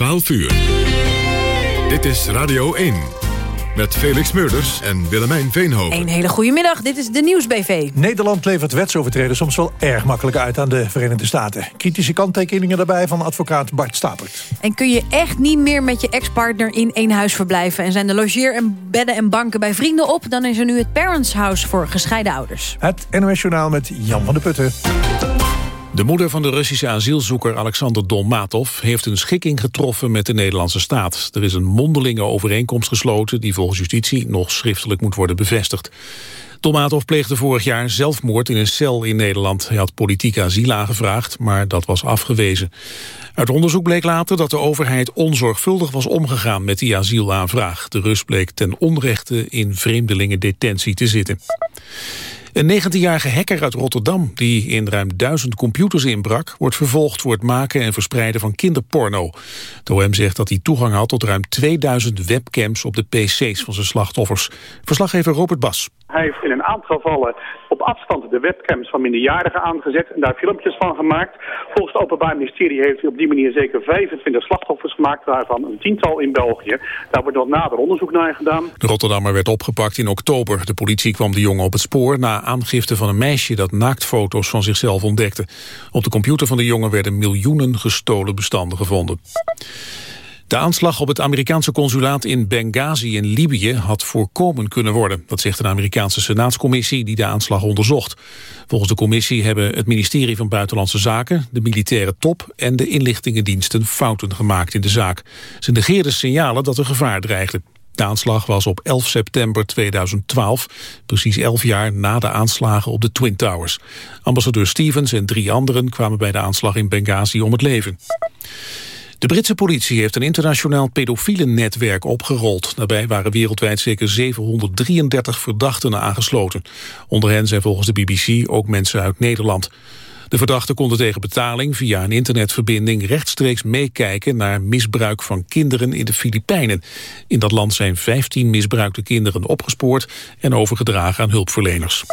12 uur. Dit is Radio 1. Met Felix Meurders en Willemijn Veenhoven. Een hele goede middag, dit is de Nieuwsbv. Nederland levert wetsovertreders soms wel erg makkelijk uit aan de Verenigde Staten. Kritische kanttekeningen daarbij van advocaat Bart Stapert. En kun je echt niet meer met je ex-partner in één huis verblijven... en zijn de logeer- en bedden en banken bij vrienden op... dan is er nu het Parents House voor gescheiden ouders. Het NOS Journaal met Jan van der Putten. De moeder van de Russische asielzoeker Alexander Dolmatov heeft een schikking getroffen met de Nederlandse staat. Er is een mondelinge overeenkomst gesloten die volgens justitie nog schriftelijk moet worden bevestigd. Dolmatov pleegde vorig jaar zelfmoord in een cel in Nederland. Hij had politiek asiel aangevraagd, maar dat was afgewezen. Uit onderzoek bleek later dat de overheid onzorgvuldig was omgegaan met die asielaanvraag. De Rus bleek ten onrechte in vreemdelingendetentie te zitten. Een 19-jarige hacker uit Rotterdam, die in ruim duizend computers inbrak... wordt vervolgd voor het maken en verspreiden van kinderporno. De OM zegt dat hij toegang had tot ruim 2000 webcams... op de pc's van zijn slachtoffers. Verslaggever Robert Bas. Hij heeft in een aantal gevallen op afstand de webcams van minderjarigen aangezet en daar filmpjes van gemaakt. Volgens het Openbaar Ministerie heeft hij op die manier zeker 25 slachtoffers gemaakt, waarvan een tiental in België. Daar wordt nog nader onderzoek naar gedaan. De Rotterdammer werd opgepakt in oktober. De politie kwam de jongen op het spoor na aangifte van een meisje dat naaktfoto's van zichzelf ontdekte. Op de computer van de jongen werden miljoenen gestolen bestanden gevonden. De aanslag op het Amerikaanse consulaat in Benghazi in Libië had voorkomen kunnen worden. Dat zegt een Amerikaanse senaatscommissie die de aanslag onderzocht. Volgens de commissie hebben het ministerie van Buitenlandse Zaken, de militaire top en de inlichtingendiensten fouten gemaakt in de zaak. Ze negeerden signalen dat er gevaar dreigde. De aanslag was op 11 september 2012, precies 11 jaar na de aanslagen op de Twin Towers. Ambassadeur Stevens en drie anderen kwamen bij de aanslag in Benghazi om het leven. De Britse politie heeft een internationaal pedofiele netwerk opgerold. Daarbij waren wereldwijd zeker 733 verdachten aangesloten. Onder hen zijn volgens de BBC ook mensen uit Nederland. De verdachten konden tegen betaling via een internetverbinding rechtstreeks meekijken naar misbruik van kinderen in de Filipijnen. In dat land zijn 15 misbruikte kinderen opgespoord en overgedragen aan hulpverleners.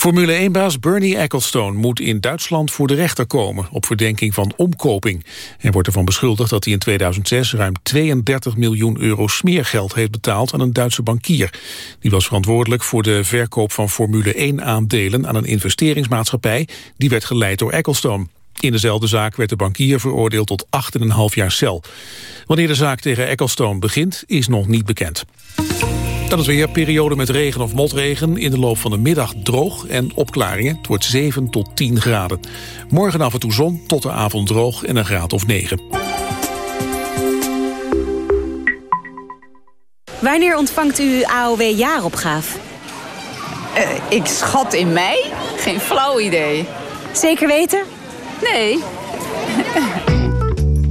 Formule 1-baas Bernie Ecclestone moet in Duitsland voor de rechter komen... op verdenking van omkoping. Hij wordt ervan beschuldigd dat hij in 2006 ruim 32 miljoen euro smeergeld heeft betaald aan een Duitse bankier. Die was verantwoordelijk voor de verkoop van Formule 1-aandelen aan een investeringsmaatschappij... die werd geleid door Ecclestone. In dezelfde zaak werd de bankier veroordeeld tot 8,5 jaar cel. Wanneer de zaak tegen Ecclestone begint, is nog niet bekend. Dan het weer, periode met regen of motregen. In de loop van de middag droog en opklaringen. Het wordt 7 tot 10 graden. Morgen af en toe zon, tot de avond droog en een graad of 9. Wanneer ontvangt u AOW-jaaropgave? Uh, ik schat in mei? Geen flauw idee. Zeker weten? Nee.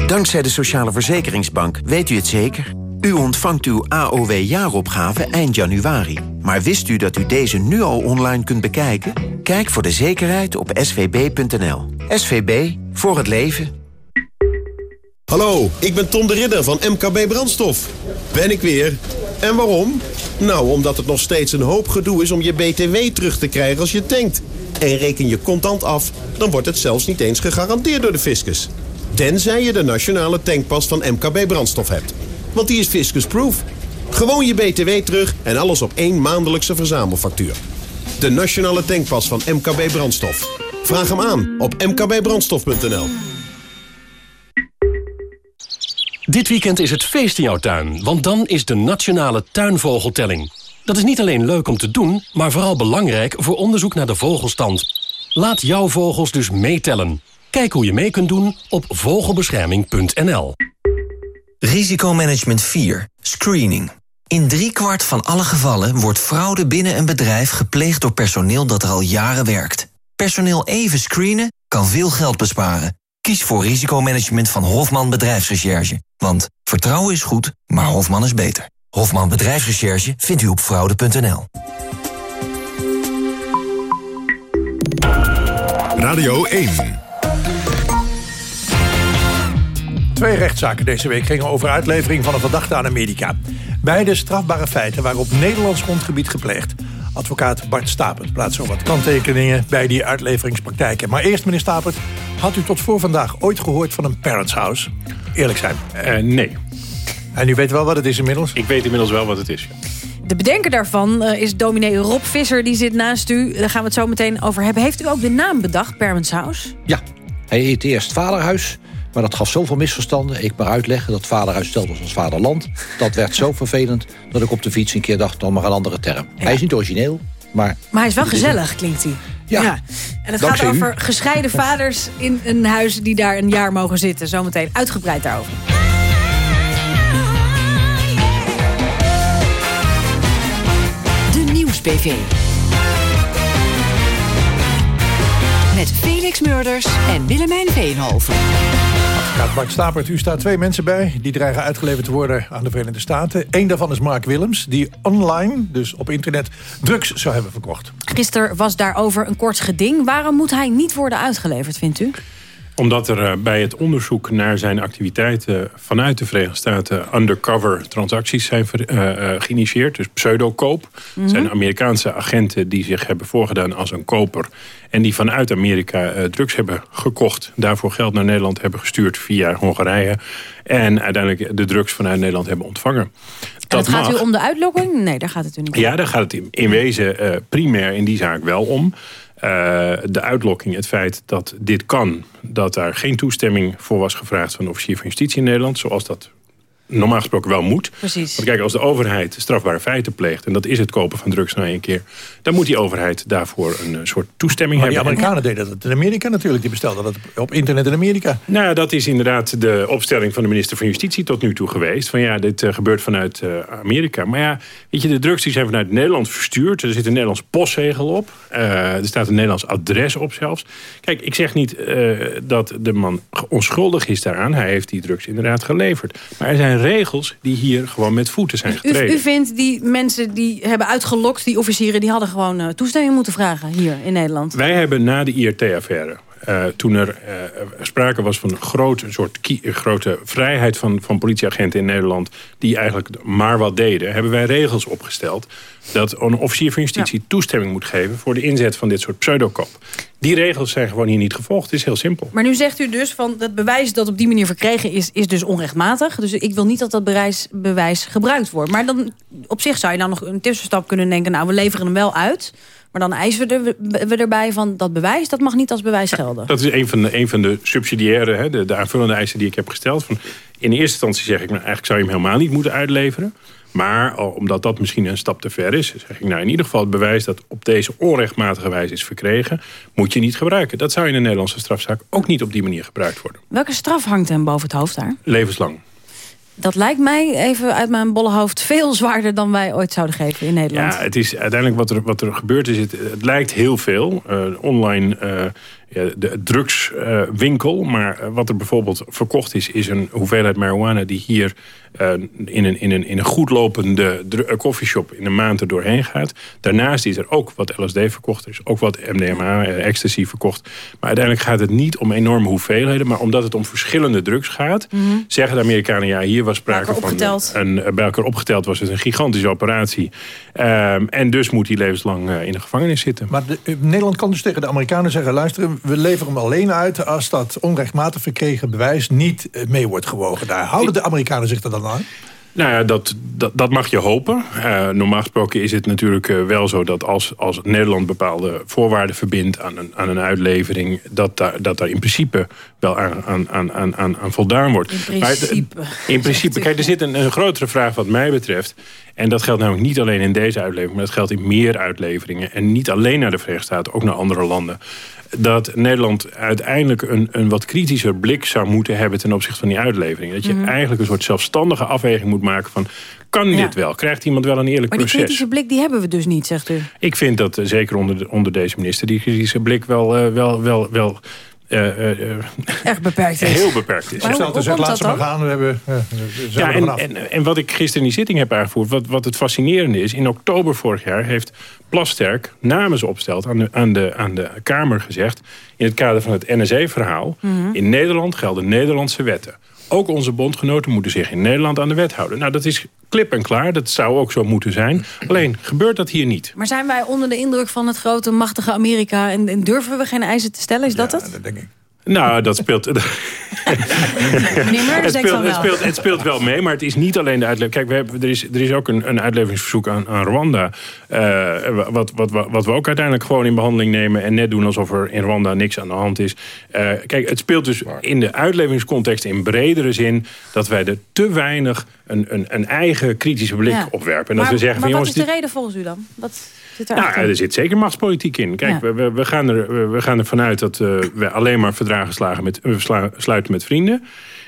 Dankzij de Sociale Verzekeringsbank weet u het zeker. U ontvangt uw AOW-jaaropgave eind januari. Maar wist u dat u deze nu al online kunt bekijken? Kijk voor de zekerheid op svb.nl. SVB, voor het leven. Hallo, ik ben Tom de Ridder van MKB Brandstof. Ben ik weer. En waarom? Nou, omdat het nog steeds een hoop gedoe is om je BTW terug te krijgen als je tankt. En reken je contant af, dan wordt het zelfs niet eens gegarandeerd door de fiscus. Tenzij je de nationale tankpas van MKB Brandstof hebt want die is fiscusproof. Gewoon je BTW terug en alles op één maandelijkse verzamelfactuur. De nationale tankpas van MKB Brandstof. Vraag hem aan op mkbbrandstof.nl. Dit weekend is het feest in jouw tuin, want dan is de Nationale Tuinvogeltelling. Dat is niet alleen leuk om te doen, maar vooral belangrijk voor onderzoek naar de vogelstand. Laat jouw vogels dus meetellen. Kijk hoe je mee kunt doen op vogelbescherming.nl. Risicomanagement 4. Screening. In driekwart van alle gevallen wordt fraude binnen een bedrijf gepleegd door personeel dat er al jaren werkt. Personeel even screenen kan veel geld besparen. Kies voor risicomanagement van Hofman Bedrijfsrecherche. Want vertrouwen is goed, maar Hofman is beter. Hofman Bedrijfsrecherche vindt u op fraude.nl. Radio 1 Twee rechtszaken deze week gingen over uitlevering van een verdachte aan Amerika. Beide strafbare feiten waren op Nederlands grondgebied gepleegd. Advocaat Bart Stapert plaatst zo wat kanttekeningen bij die uitleveringspraktijken. Maar eerst, meneer Stapert, had u tot voor vandaag ooit gehoord van een parents house? Eerlijk zijn. Uh, nee. En u weet wel wat het is inmiddels? Ik weet inmiddels wel wat het is, De bedenker daarvan uh, is dominee Rob Visser, die zit naast u. Daar gaan we het zo meteen over hebben. Heeft u ook de naam bedacht, Parents House? Ja, hij heet eerst Vaderhuis. Maar dat gaf zoveel misverstanden. Ik maar uitleggen dat vaderhuis stelt ons als vaderland. Dat werd zo vervelend dat ik op de fiets een keer dacht... dan maar een andere term. Hij is niet origineel, maar... Maar hij is wel gezellig, klinkt hij. Ja. En het gaat over gescheiden vaders in een huis... die daar een jaar mogen zitten. Zometeen uitgebreid daarover. De Nieuws-PV. Met Felix Murders en Willemijn Veenhoven. Bart Stapert, u staat twee mensen bij... die dreigen uitgeleverd te worden aan de Verenigde Staten. Eén daarvan is Mark Willems, die online, dus op internet... drugs zou hebben verkocht. Gisteren was daarover een kort geding. Waarom moet hij niet worden uitgeleverd, vindt u? Omdat er eh, bij het onderzoek naar zijn activiteiten vanuit de Verenigde Staten undercover transacties zijn uh, geïnitieerd. Dus pseudokoop. Mm -hmm. zijn Amerikaanse agenten die zich hebben voorgedaan als een koper. En die vanuit Amerika drugs hebben gekocht. Daarvoor geld naar Nederland hebben gestuurd via Hongarije. En uiteindelijk de drugs vanuit Nederland hebben ontvangen. Dat gaat mag. u om de uitlokking? Nee, daar gaat het u niet om. Ja, daar gaat het in, in wezen uh, primair in die zaak wel om. Uh, de uitlokking, het feit dat dit kan... dat daar geen toestemming voor was gevraagd van de officier van justitie in Nederland... zoals dat normaal gesproken wel moet. Precies. Want kijk, als de overheid strafbare feiten pleegt... en dat is het kopen van drugs na één keer... dan moet die overheid daarvoor een uh, soort toestemming maar hebben. die Amerikanen deden dat in Amerika natuurlijk. Die bestelden dat op internet in Amerika. Nou, dat is inderdaad de opstelling van de minister van Justitie tot nu toe geweest. Van ja, dit uh, gebeurt vanuit uh, Amerika. Maar ja, weet je, de drugs die zijn vanuit Nederland verstuurd. Er zit een Nederlands postzegel op. er staat een Nederlands adres op zelfs. Kijk, ik zeg niet dat de man onschuldig is daaraan. Hij heeft die drugs inderdaad geleverd. Maar er zijn regels die hier gewoon met voeten zijn getreden. U, u vindt die mensen die hebben uitgelokt, die officieren... die hadden gewoon uh, toestemming moeten vragen hier in Nederland? Wij hebben na de IRT-affaire... Uh, toen er uh, sprake was van een, groot, een soort grote vrijheid van, van politieagenten in Nederland... die eigenlijk maar wat deden, hebben wij regels opgesteld... dat een officier van justitie ja. toestemming moet geven... voor de inzet van dit soort pseudokop. Die regels zijn gewoon hier niet gevolgd. Het is heel simpel. Maar nu zegt u dus van dat bewijs dat op die manier verkregen is... is dus onrechtmatig. Dus ik wil niet dat dat bewijs, bewijs gebruikt wordt. Maar dan op zich zou je dan nog een tussenstap kunnen denken... nou, we leveren hem wel uit... Maar dan eisen we, er, we erbij van dat bewijs, dat mag niet als bewijs gelden. Ja, dat is een van de, een van de subsidiaire, hè, de, de aanvullende eisen die ik heb gesteld. Van, in eerste instantie zeg ik, nou, eigenlijk zou je hem helemaal niet moeten uitleveren. Maar omdat dat misschien een stap te ver is... zeg ik nou in ieder geval het bewijs dat op deze onrechtmatige wijze is verkregen... moet je niet gebruiken. Dat zou in een Nederlandse strafzaak ook niet op die manier gebruikt worden. Welke straf hangt hem boven het hoofd daar? Levenslang. Dat lijkt mij even uit mijn bolle hoofd veel zwaarder dan wij ooit zouden geven in Nederland. Ja, het is uiteindelijk wat er, wat er gebeurt is, het, het lijkt heel veel. Uh, online ja, de drugswinkel. Uh, maar wat er bijvoorbeeld verkocht is, is een hoeveelheid marijuana die hier uh, in, een, in, een, in een goed lopende koffieshop in een maand er doorheen gaat. Daarnaast is er ook wat LSD verkocht. Er is ook wat MDMA, ecstasy verkocht. Maar uiteindelijk gaat het niet om enorme hoeveelheden. Maar omdat het om verschillende drugs gaat, mm -hmm. zeggen de Amerikanen... ja, hier was sprake van een, bij elkaar opgeteld was het een gigantische operatie. Um, en dus moet hij levenslang uh, in de gevangenis zitten. Maar de, Nederland kan dus tegen de Amerikanen zeggen... luister, we leveren hem alleen uit als dat onrechtmatig verkregen bewijs niet mee wordt gewogen. Daar houden de Amerikanen zich er dan aan? Nou ja, dat, dat, dat mag je hopen. Uh, normaal gesproken is het natuurlijk uh, wel zo dat als, als Nederland bepaalde voorwaarden verbindt aan een, aan een uitlevering, dat daar, dat daar in principe wel aan, aan, aan, aan, aan voldaan wordt. In principe. Maar, in principe. Kijk, er zit een, een grotere vraag wat mij betreft. En dat geldt namelijk niet alleen in deze uitlevering, maar dat geldt in meer uitleveringen. En niet alleen naar de Verenigde Staten, ook naar andere landen dat Nederland uiteindelijk een, een wat kritischer blik zou moeten hebben... ten opzichte van die uitlevering. Dat je mm -hmm. eigenlijk een soort zelfstandige afweging moet maken van... kan ja. dit wel? Krijgt iemand wel een eerlijk maar proces? Maar die kritische blik die hebben we dus niet, zegt u? Ik vind dat uh, zeker onder, de, onder deze minister... die kritische blik wel, uh, wel, wel, wel uh, uh, Echt beperkt is. Heel beperkt is. Maar hoe, hoe zegt, laat ze maar gaan. We hebben, uh, ja, en, en, en, wat ik gisteren in die zitting heb aangevoerd... Wat, wat het fascinerende is... in oktober vorig jaar heeft Plasterk namens opstelt aan de, aan, de, aan de Kamer gezegd... in het kader van het NSE-verhaal... Mm -hmm. in Nederland gelden Nederlandse wetten. Ook onze bondgenoten moeten zich in Nederland aan de wet houden. Nou, dat is klip en klaar. Dat zou ook zo moeten zijn. Alleen gebeurt dat hier niet. Maar zijn wij onder de indruk van het grote, machtige Amerika... en, en durven we geen eisen te stellen? Is dat het? dat denk ik. Nou, dat speelt. Het, speelt, het, wel. speelt, het speelt wel mee, maar het is niet alleen de uitlevering. Kijk, we hebben, er, is, er is ook een, een uitleveringsverzoek aan, aan Rwanda. eh, wat, wat, wat, wat we ook uiteindelijk gewoon in behandeling nemen. en net doen alsof er in Rwanda niks aan de hand is. Eh, kijk, het speelt dus in de uitleveringscontext in bredere zin. dat wij er te weinig een, een, een eigen kritische blik Ja. op werpen. En dat maar we zeggen maar van wat jongens. is de reden volgens u dan? Wat zit er nou, er zit zeker machtspolitiek in. Kijk, Ja. we, we, we gaan er, we, we gaan ervan uit dat eh, we alleen maar verdragen slagen met, we sluiten met vrienden.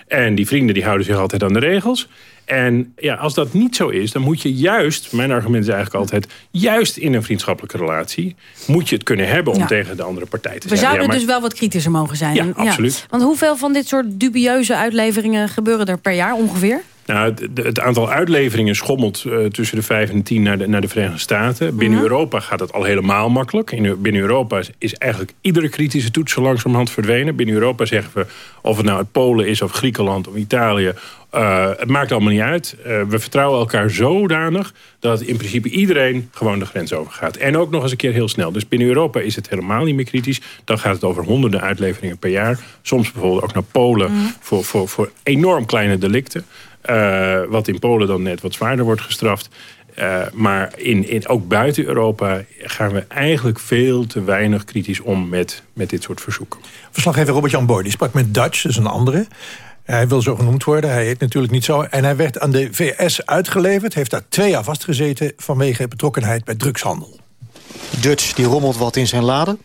En die vrienden die houden zich altijd aan de regels. En ja, als dat niet zo is, dan moet je juist... mijn argument is eigenlijk altijd... juist in een vriendschappelijke relatie... moet je het kunnen hebben om Ja. tegen de andere partij te We zeggen... zouden ja, maar- dus wel wat kritischer mogen zijn. Ja, En- absoluut. Want hoeveel van dit soort dubieuze uitleveringen gebeuren er per jaar ongeveer? Nou, het, het aantal uitleveringen schommelt eh, tussen de 5 en de 10 naar de, naar de Verenigde Staten. Binnen Mhm. Europa gaat het al helemaal makkelijk. In, binnen Europa is, is eigenlijk iedere kritische toets zo langzamerhand verdwenen. Binnen Europa zeggen we, of het nou uit Polen is of Griekenland of Italië... eh, het maakt allemaal niet uit. Eh, we vertrouwen elkaar zodanig dat in principe iedereen gewoon de grens overgaat. En ook nog eens een keer heel snel. Dus binnen Europa is het helemaal niet meer kritisch. Dan gaat het over honderden uitleveringen per jaar. Soms bijvoorbeeld ook naar Polen Mhm. voor, voor, voor enorm kleine delicten. Eh, wat in Polen dan net wat zwaarder wordt gestraft. Eh, maar in, in, ook buiten Europa gaan we eigenlijk veel te weinig kritisch om met, met dit soort verzoeken. Verslaggever Robert-Jan Boy die sprak met Dutch, dus een andere. Hij wil zo genoemd worden, hij heet natuurlijk niet zo. En hij werd aan de VS uitgeleverd, heeft daar twee jaar vastgezeten... vanwege betrokkenheid bij drugshandel. Dutch die rommelt wat in zijn laden.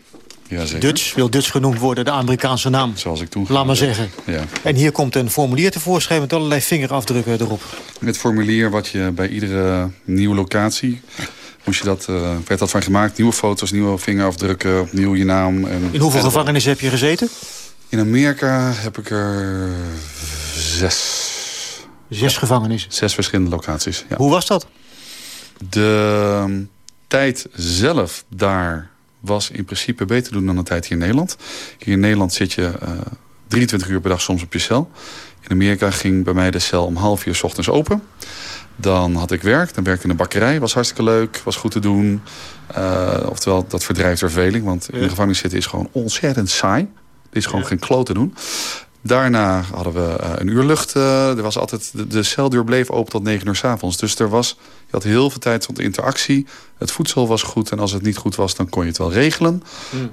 Jazeker. Dutch wil Dutch genoemd worden, de Amerikaanse naam. Zoals ik toen. Laat maar zeggen. Ja. En hier komt een formulier tevoorschijn met allerlei vingerafdrukken erop. Het formulier wat je bij iedere nieuwe locatie... Moest je dat, eh, werd dat van gemaakt. Nieuwe foto's, nieuwe vingerafdrukken, opnieuw je naam. En, In hoeveel en- gevangenissen heb je gezeten? In Amerika heb ik er zes. Zes gevangenissen? Zes verschillende locaties, ja. Hoe was dat? De ehm, tijd zelf daar was in principe beter doen dan de tijd hier in Nederland. Hier in Nederland zit je eh 23 uur per dag soms op je cel. In Amerika ging bij mij de cel om half uur 's ochtends open. Dan had ik werk, dan werkte ik in de bakkerij. Was hartstikke leuk, was goed te doen. Eh, oftewel, dat verdrijft verveling. Want in de gevangenis zitten is gewoon ontzettend saai. Is gewoon geen kloot te doen. Daarna hadden we eh, een uur lucht. eh, er was altijd, de, de celdeur bleef open tot 9 uur 's avonds. Dus er was, je had heel veel tijd tot interactie. Het voedsel was goed. En als het niet goed was, dan kon je het wel regelen.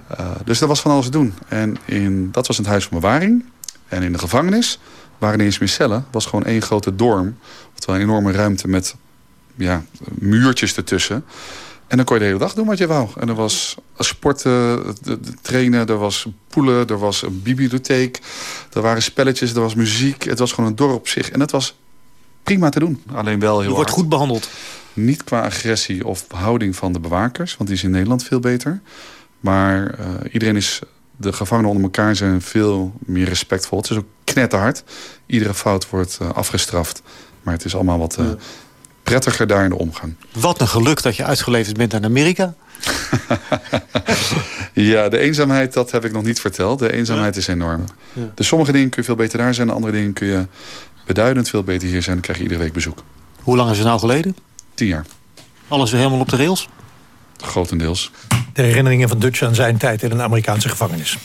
Eh, dus er was van alles te doen. En in, dat was het huis van bewaring. En in de gevangenis waren er eens meer cellen. was gewoon één grote dorm. Oftewel een enorme ruimte met ja, muurtjes ertussen. En dan kon je de hele dag doen wat je wou. En er was sporten, trainen, er was poelen, er was een bibliotheek. Er waren spelletjes, er was muziek. Het was gewoon een dorp op zich. En het was prima te doen. Alleen wel heel Je wordt hard. goed behandeld. Niet qua agressie of houding van de bewakers. Want die is in Nederland veel beter. Maar eh, iedereen is... De gevangenen onder elkaar zijn veel meer respectvol. Het is ook knetterhard. Iedere fout wordt eh, afgestraft. Maar het is allemaal wat eh, prettiger daar in de omgang. Wat een geluk dat je uitgeleverd bent aan Amerika. Ja, de eenzaamheid, dat heb ik nog niet verteld. De eenzaamheid is enorm. Ja. Dus sommige dingen kun je veel beter daar zijn. Andere dingen kun je beduidend veel beter hier zijn. Dan krijg je iedere week bezoek. Hoe lang is het nou geleden? Tien jaar. Alles weer helemaal op de rails? Grotendeels. De herinneringen van Dutch aan zijn tijd in een Amerikaanse gevangenis.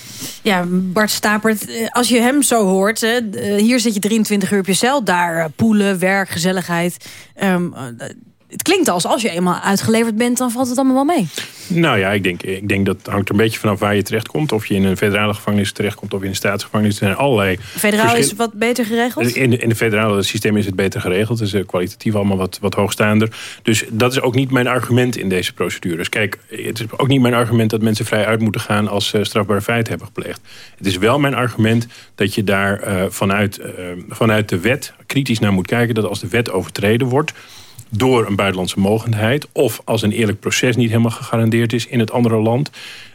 Ja, Bart Stapert, eh, als je hem zo hoort... hè, eh, hier zit je 23 uur op je cel, daar eh, poelen, werk, gezelligheid. Ehm, eh, het klinkt als als je eenmaal uitgeleverd bent... dan valt het allemaal wel mee. Nou ja, ik denk, ik denk dat hangt er een beetje vanaf waar je terechtkomt. Of je in een federale gevangenis terechtkomt of in een staatsgevangenis. Er zijn allerlei Federaal is wat beter geregeld. In, de, in het federale systeem is het beter geregeld. Het is eh, kwalitatief allemaal wat, wat hoogstaander. Dus dat is ook niet mijn argument in deze procedures. Kijk, het is ook niet mijn argument dat mensen vrij uit moeten gaan... als ze strafbare feiten hebben gepleegd. Het is wel mijn argument dat je daar eh, vanuit, eh, vanuit de wet kritisch naar moet kijken... dat als de wet overtreden wordt door een buitenlandse mogendheid... of als een eerlijk proces niet helemaal gegarandeerd is in het andere land...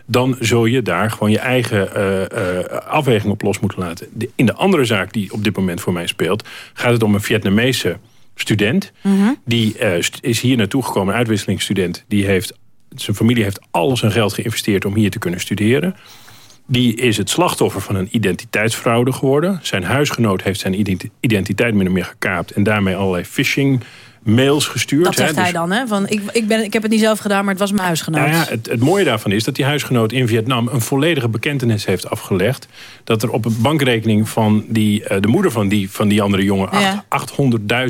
dan zul je daar gewoon je eigen eh, eh, afweging op los moeten laten. De- in de andere zaak die op dit moment voor mij speelt... gaat het om een Vietnamese student. Die eh, is hier naartoe gekomen, een uitwisselingsstudent. Die heeft, zijn familie heeft al zijn geld geïnvesteerd om hier te kunnen studeren. Die is het slachtoffer van een identiteitsfraude geworden. Zijn huisgenoot heeft zijn identi- identiteit min of meer gekaapt... en daarmee allerlei phishing mails gestuurd. Dat zegt hè, hij dus- dan, hè? Van, ik, ik, ben, ik heb het niet zelf gedaan, maar het was mijn huisgenoot. Nou ja, het, het mooie daarvan is dat die huisgenoot in Vietnam... een volledige bekentenis heeft afgelegd... dat er op een bankrekening van die, eh, de moeder van die, van die andere jongen... Ja. acht-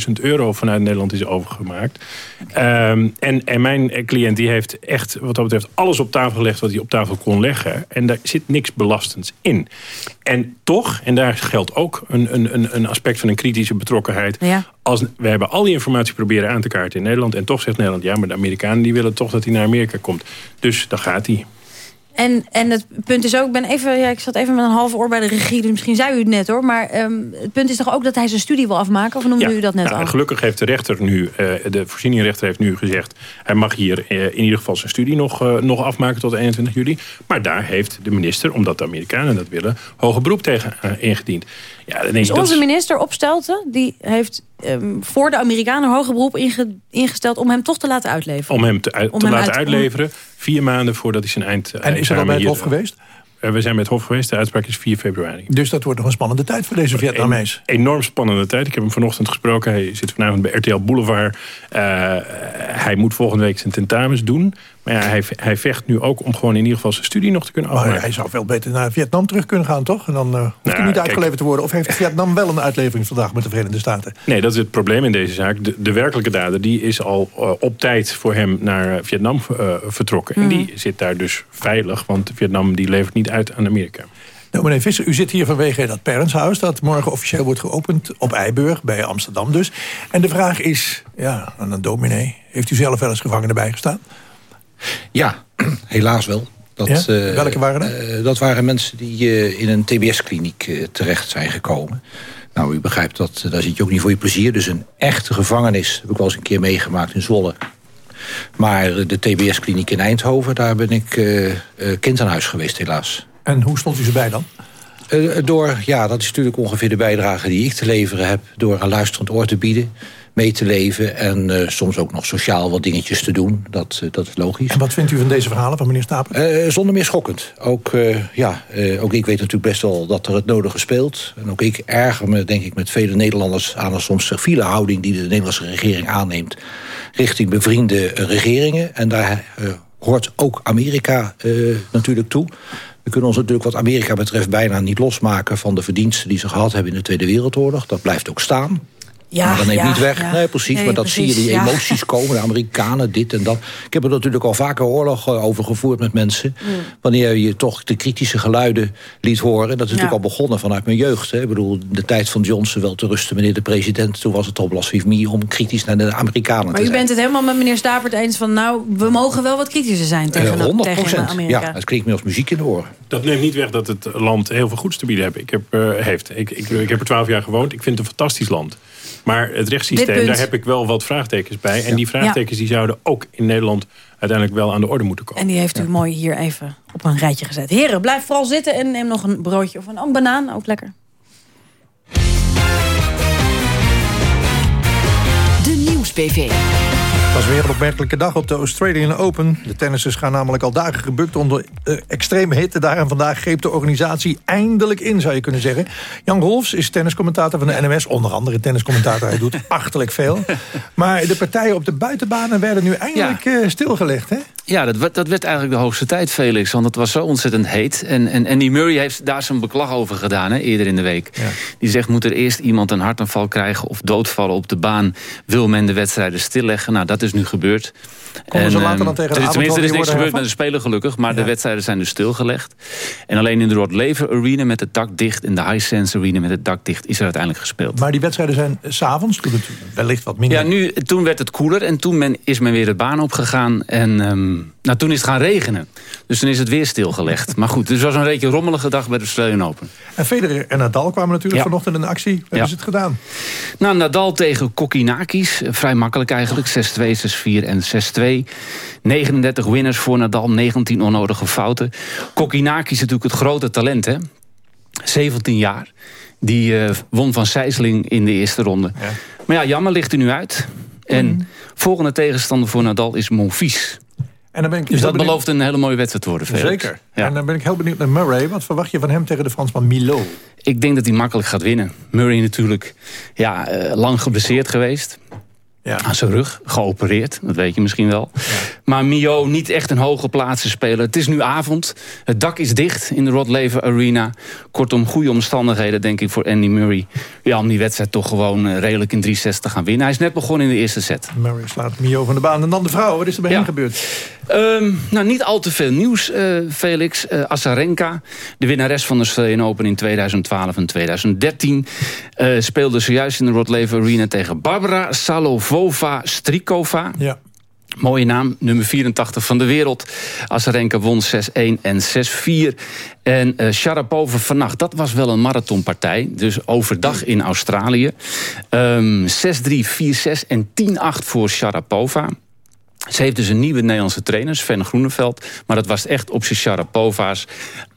800.000 euro vanuit Nederland is overgemaakt. Ehm, en, en mijn cliënt die heeft echt wat dat betreft alles op tafel gelegd... wat hij op tafel kon leggen. En daar zit niks belastends in. En toch, en daar geldt ook een, een, een- aspect van een kritische betrokkenheid... Ja. Als, we hebben al die informatie proberen aan te kaarten in Nederland... en toch zegt Nederland, ja, maar de Amerikanen die willen toch dat hij naar Amerika komt. Dus dan gaat hij. En, en het punt is ook, ik, ben even, ja, ik zat even met een half oor bij de regie, dus misschien zei u het net hoor. Maar ehm, het punt is toch ook dat hij zijn studie wil afmaken? Of noemde u dat net nou, al? Gelukkig heeft de rechter nu, eh, de voorzieningenrechter heeft nu gezegd... hij mag hier eh, in ieder geval zijn studie nog, eh, nog afmaken tot 21 juli. Maar daar heeft de minister, omdat de Amerikanen dat willen... hoger beroep tegen ingediend. Ja, Dus onze is- minister Opstelten, die heeft ehm, voor de Amerikanen hoger beroep inge- ingesteld om hem toch te laten uitleveren. om hem te, uit- Om te hem laten uit- uitleveren. Vier maanden voordat hij zijn eind. En is er al bij het Hof geweest? we zijn bij het Hof geweest. De uitspraak is 4 februari. Dus dat wordt nog een spannende tijd voor deze Vietnamees. Een enorm spannende tijd. Ik heb hem vanochtend gesproken. Hij zit vanavond bij RTL Boulevard. Eh, hij moet volgende week zijn tentamens doen. Maar ja, hij, hij vecht nu ook om gewoon in ieder geval zijn studie nog te kunnen Maar afmaken. hij zou veel beter naar Vietnam terug kunnen gaan, toch? En dan eh, hoeft hij Nou, niet kijk. uitgeleverd te worden. Of heeft Vietnam wel een uitleveringsverdrag met de Verenigde Staten? Nee, dat is het probleem in deze zaak. De, de werkelijke dader die is al eh, op tijd voor hem naar Vietnam eh, vertrokken. En die zit daar dus veilig, want Vietnam die levert niet uit aan Amerika. Nou, meneer Visser, u zit hier vanwege dat Parents House... dat morgen officieel wordt geopend op Eiburg, bij Amsterdam dus. En de vraag is, ja, aan een dominee... heeft u zelf wel eens gevangenen bijgestaan? Ja, helaas wel. Dat, Ja? eh, Welke waren dat? eh, dat waren mensen die eh, in een tbs-kliniek terecht zijn gekomen. Nou, u begrijpt dat, daar zit je ook niet voor je plezier. Dus een echte gevangenis heb ik wel eens een keer meegemaakt in Zwolle. Maar de tbs-kliniek in Eindhoven, daar ben ik kind aan huis geweest helaas. En hoe stond u ze bij dan? Door, ja, dat is natuurlijk ongeveer de bijdrage die ik te leveren heb... door een luisterend oor te bieden, mee te leven... en eh, soms ook nog sociaal wat dingetjes te doen. Dat, eh, dat is logisch. En wat vindt u van deze verhalen van meneer Stapel? Eh, zonder meer schokkend. Ook, ja, ook ik weet natuurlijk best wel dat er het nodige speelt. En ook ik erger me, denk ik, met vele Nederlanders... aan een soms serviele houding die de Nederlandse regering aanneemt... richting bevriende regeringen. En daar hoort ook Amerika natuurlijk toe. We kunnen ons natuurlijk wat Amerika betreft bijna niet losmaken... van de verdiensten die ze gehad hebben in de Tweede Wereldoorlog. Dat blijft ook staan. Ja, maar dat neemt ja, niet weg. ja. Nee, precies. Nee, maar dat precies, zie je, die ja. emoties komen. De Amerikanen, dit en dat. Ik heb er natuurlijk al vaker oorlog eh, over gevoerd met mensen. Mm. Wanneer je toch de kritische geluiden liet horen. Dat is natuurlijk al begonnen vanuit mijn jeugd. Hè. Ik bedoel, de tijd van Johnson wel te rusten, meneer de president. Toen was het al blasfemie om kritisch naar de Amerikanen Maar te u zijn. bent het helemaal met meneer Stapert eens van... nou, we mogen wel wat kritischer zijn tegen, Eh, 100 tegen Amerika. Ja, het klinkt me als muziek in de oren. Dat neemt niet weg dat het land heel veel goeds te bieden heeft. Ik heb, eh, heeft. Ik, ik, ik heb er twaalf jaar gewoond. Ik vind het een fantastisch land. Maar het rechtssysteem, daar heb ik wel wat vraagtekens bij. En die vraagtekens die zouden ook in Nederland uiteindelijk wel aan de orde moeten komen. En die heeft u mooi hier even op een rijtje gezet. Heren, blijf vooral zitten en neem nog een broodje of een, een banaan. Ook lekker. De Nieuws-PV. Het was weer een opmerkelijke dag op de Australian Open. De tennissers gaan namelijk al dagen gebukt onder eh, extreme hitte daar. En vandaag greep de organisatie eindelijk in, zou je kunnen zeggen. Jan Rolfs is tenniscommentator van de NMS. Onder andere tenniscommentator, hij doet achterlijk veel. Maar de partijen op de buitenbanen werden nu eindelijk eh, stilgelegd, hè? Ja, dat, werd- dat werd eigenlijk de hoogste tijd, Felix. Want het was zo ontzettend heet. En, en Andy Murray heeft daar zijn beklag over gedaan, hè, eerder in de week. Die zegt, moet er eerst iemand een hartaanval krijgen... of doodvallen op de baan, wil men de wedstrijden stilleggen? Nou, dat is nu gebeurd. Konden ze later ehm, dan tegen de er Tenminste, er is niks gebeurd met de speler gelukkig... maar de wedstrijden zijn dus stilgelegd. En alleen in de Rod Laver Arena met het dak dicht... en de High Sense Arena met het dak dicht... is er uiteindelijk gespeeld. Maar die wedstrijden zijn s'avonds, toen het wellicht wat minder... Ja, nu, toen werd het koeler en toen men, is men weer de baan opgegaan. En ehm, nou, toen is het gaan regenen. Dus toen is het weer stilgelegd. Maar goed, dus het was een beetje rommelige dag bij de Australian Open. En Federer en Nadal kwamen natuurlijk Ja. vanochtend in actie. Hoe hebben ze het gedaan? Nou, Nadal tegen Kokkinakis. Vrij makkelijk eigenlijk. 6-2, 6-4 en 6-2. 39 winners voor Nadal. 19 onnodige fouten. Kokkinakis is natuurlijk het grote talent, hè? 17 jaar. Die eh, won van Sijsling in de eerste ronde. Maar ja, jammer ligt er nu uit. En volgende tegenstander voor Nadal is Monfils. En dan ben ik Dus dat benieuwd- belooft een hele mooie wedstrijd te worden. Felix. Zeker. En dan ben ik heel benieuwd naar Murray. Wat verwacht je van hem tegen de Fransman Milo? Ik denk dat hij makkelijk gaat winnen. Murray natuurlijk ja, eh, lang geblesseerd geweest. Aan zijn rug, geopereerd. Dat weet je misschien wel. Maar Mio niet echt een hoge plaatsen spelen. Het is nu avond. Het dak is dicht in de Rod Laver Arena. Kortom, goede omstandigheden denk ik voor Andy Murray. Ja, om die wedstrijd toch gewoon eh, redelijk in 360 gaan winnen. Hij is net begonnen in de eerste set. Murray slaat Mio van de baan. En dan de vrouw. Wat is er bij hem gebeurd? Ehm, nou, niet al te veel nieuws, eh, Felix. Uh, Azarenka, de winnares van de Australian Open in 2012 en 2013... Uh, speelde zojuist in de Rod Laver Arena tegen Barbara Salovova Strikova. Ja. Mooie naam, nummer 84 van de wereld. Azarenka won 6-1 en 6-4. En uh, Sharapova vannacht, dat was wel een marathonpartij. Dus overdag in Australië. Um, 6-3, 4-6 en 10-8 voor Sharapova. Ze heeft dus een nieuwe Nederlandse trainer, Sven Groeneveld. Maar dat was echt op zijn Sharapova's.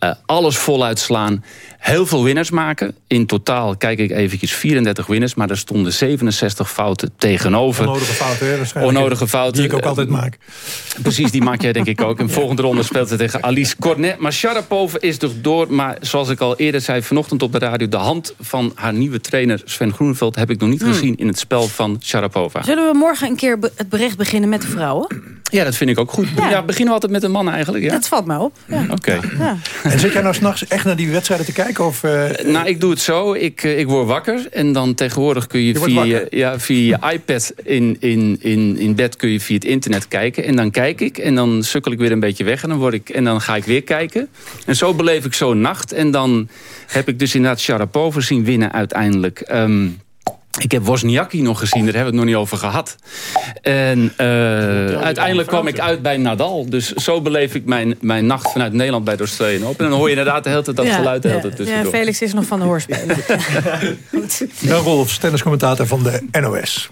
Uh, alles voluit slaan. Heel veel winnaars maken. In totaal kijk ik eventjes 34 winnaars. Maar er stonden 67 fouten tegenover. Onnodige fouten, hè, waarschijnlijk. Onnodige fouten. Die ik ook altijd maak. Precies, die maak jij denk ik ook. In de volgende ronde speelt ze tegen Alice Cornet. Maar Sharapova is toch door. Maar zoals ik al eerder zei vanochtend op de radio... de hand van haar nieuwe trainer Sven Groeneveld... heb ik nog niet Hmm. gezien in het spel van Sharapova. Zullen we morgen een keer het bericht beginnen met de vrouwen? Ja, dat vind ik ook goed. Ja, beginnen we altijd met een man eigenlijk. Ja? Dat valt mij op. Ja. Oké. Ja. En zit jij nou s'nachts echt naar die wedstrijden te kijken? Of, eh, Nou, ik doe het zo. Ik, eh, ik word wakker. En dan tegenwoordig kun je, via, je, ja, via je iPad in, in, in, in bed kun je via het internet kijken. En dan kijk ik. En dan sukkel ik weer een beetje weg. En dan, word ik, en dan ga ik weer kijken. En zo beleef ik zo'n nacht. En dan heb ik dus inderdaad Sharapova zien winnen uiteindelijk. Ehm, ik heb Wozniacki nog gezien, daar hebben we het nog niet over gehad. En eh, uiteindelijk kwam ik uit bij Nadal. Dus zo beleef ik mijn, mijn nacht vanuit Nederland bij de Australian Open. En dan hoor je inderdaad de hele tijd dat Ja, geluid de hele ja. tijd Ja, tussendoor. Felix is nog van de hoorspelen. Jan Rolfs, tenniscommentator van de NOS.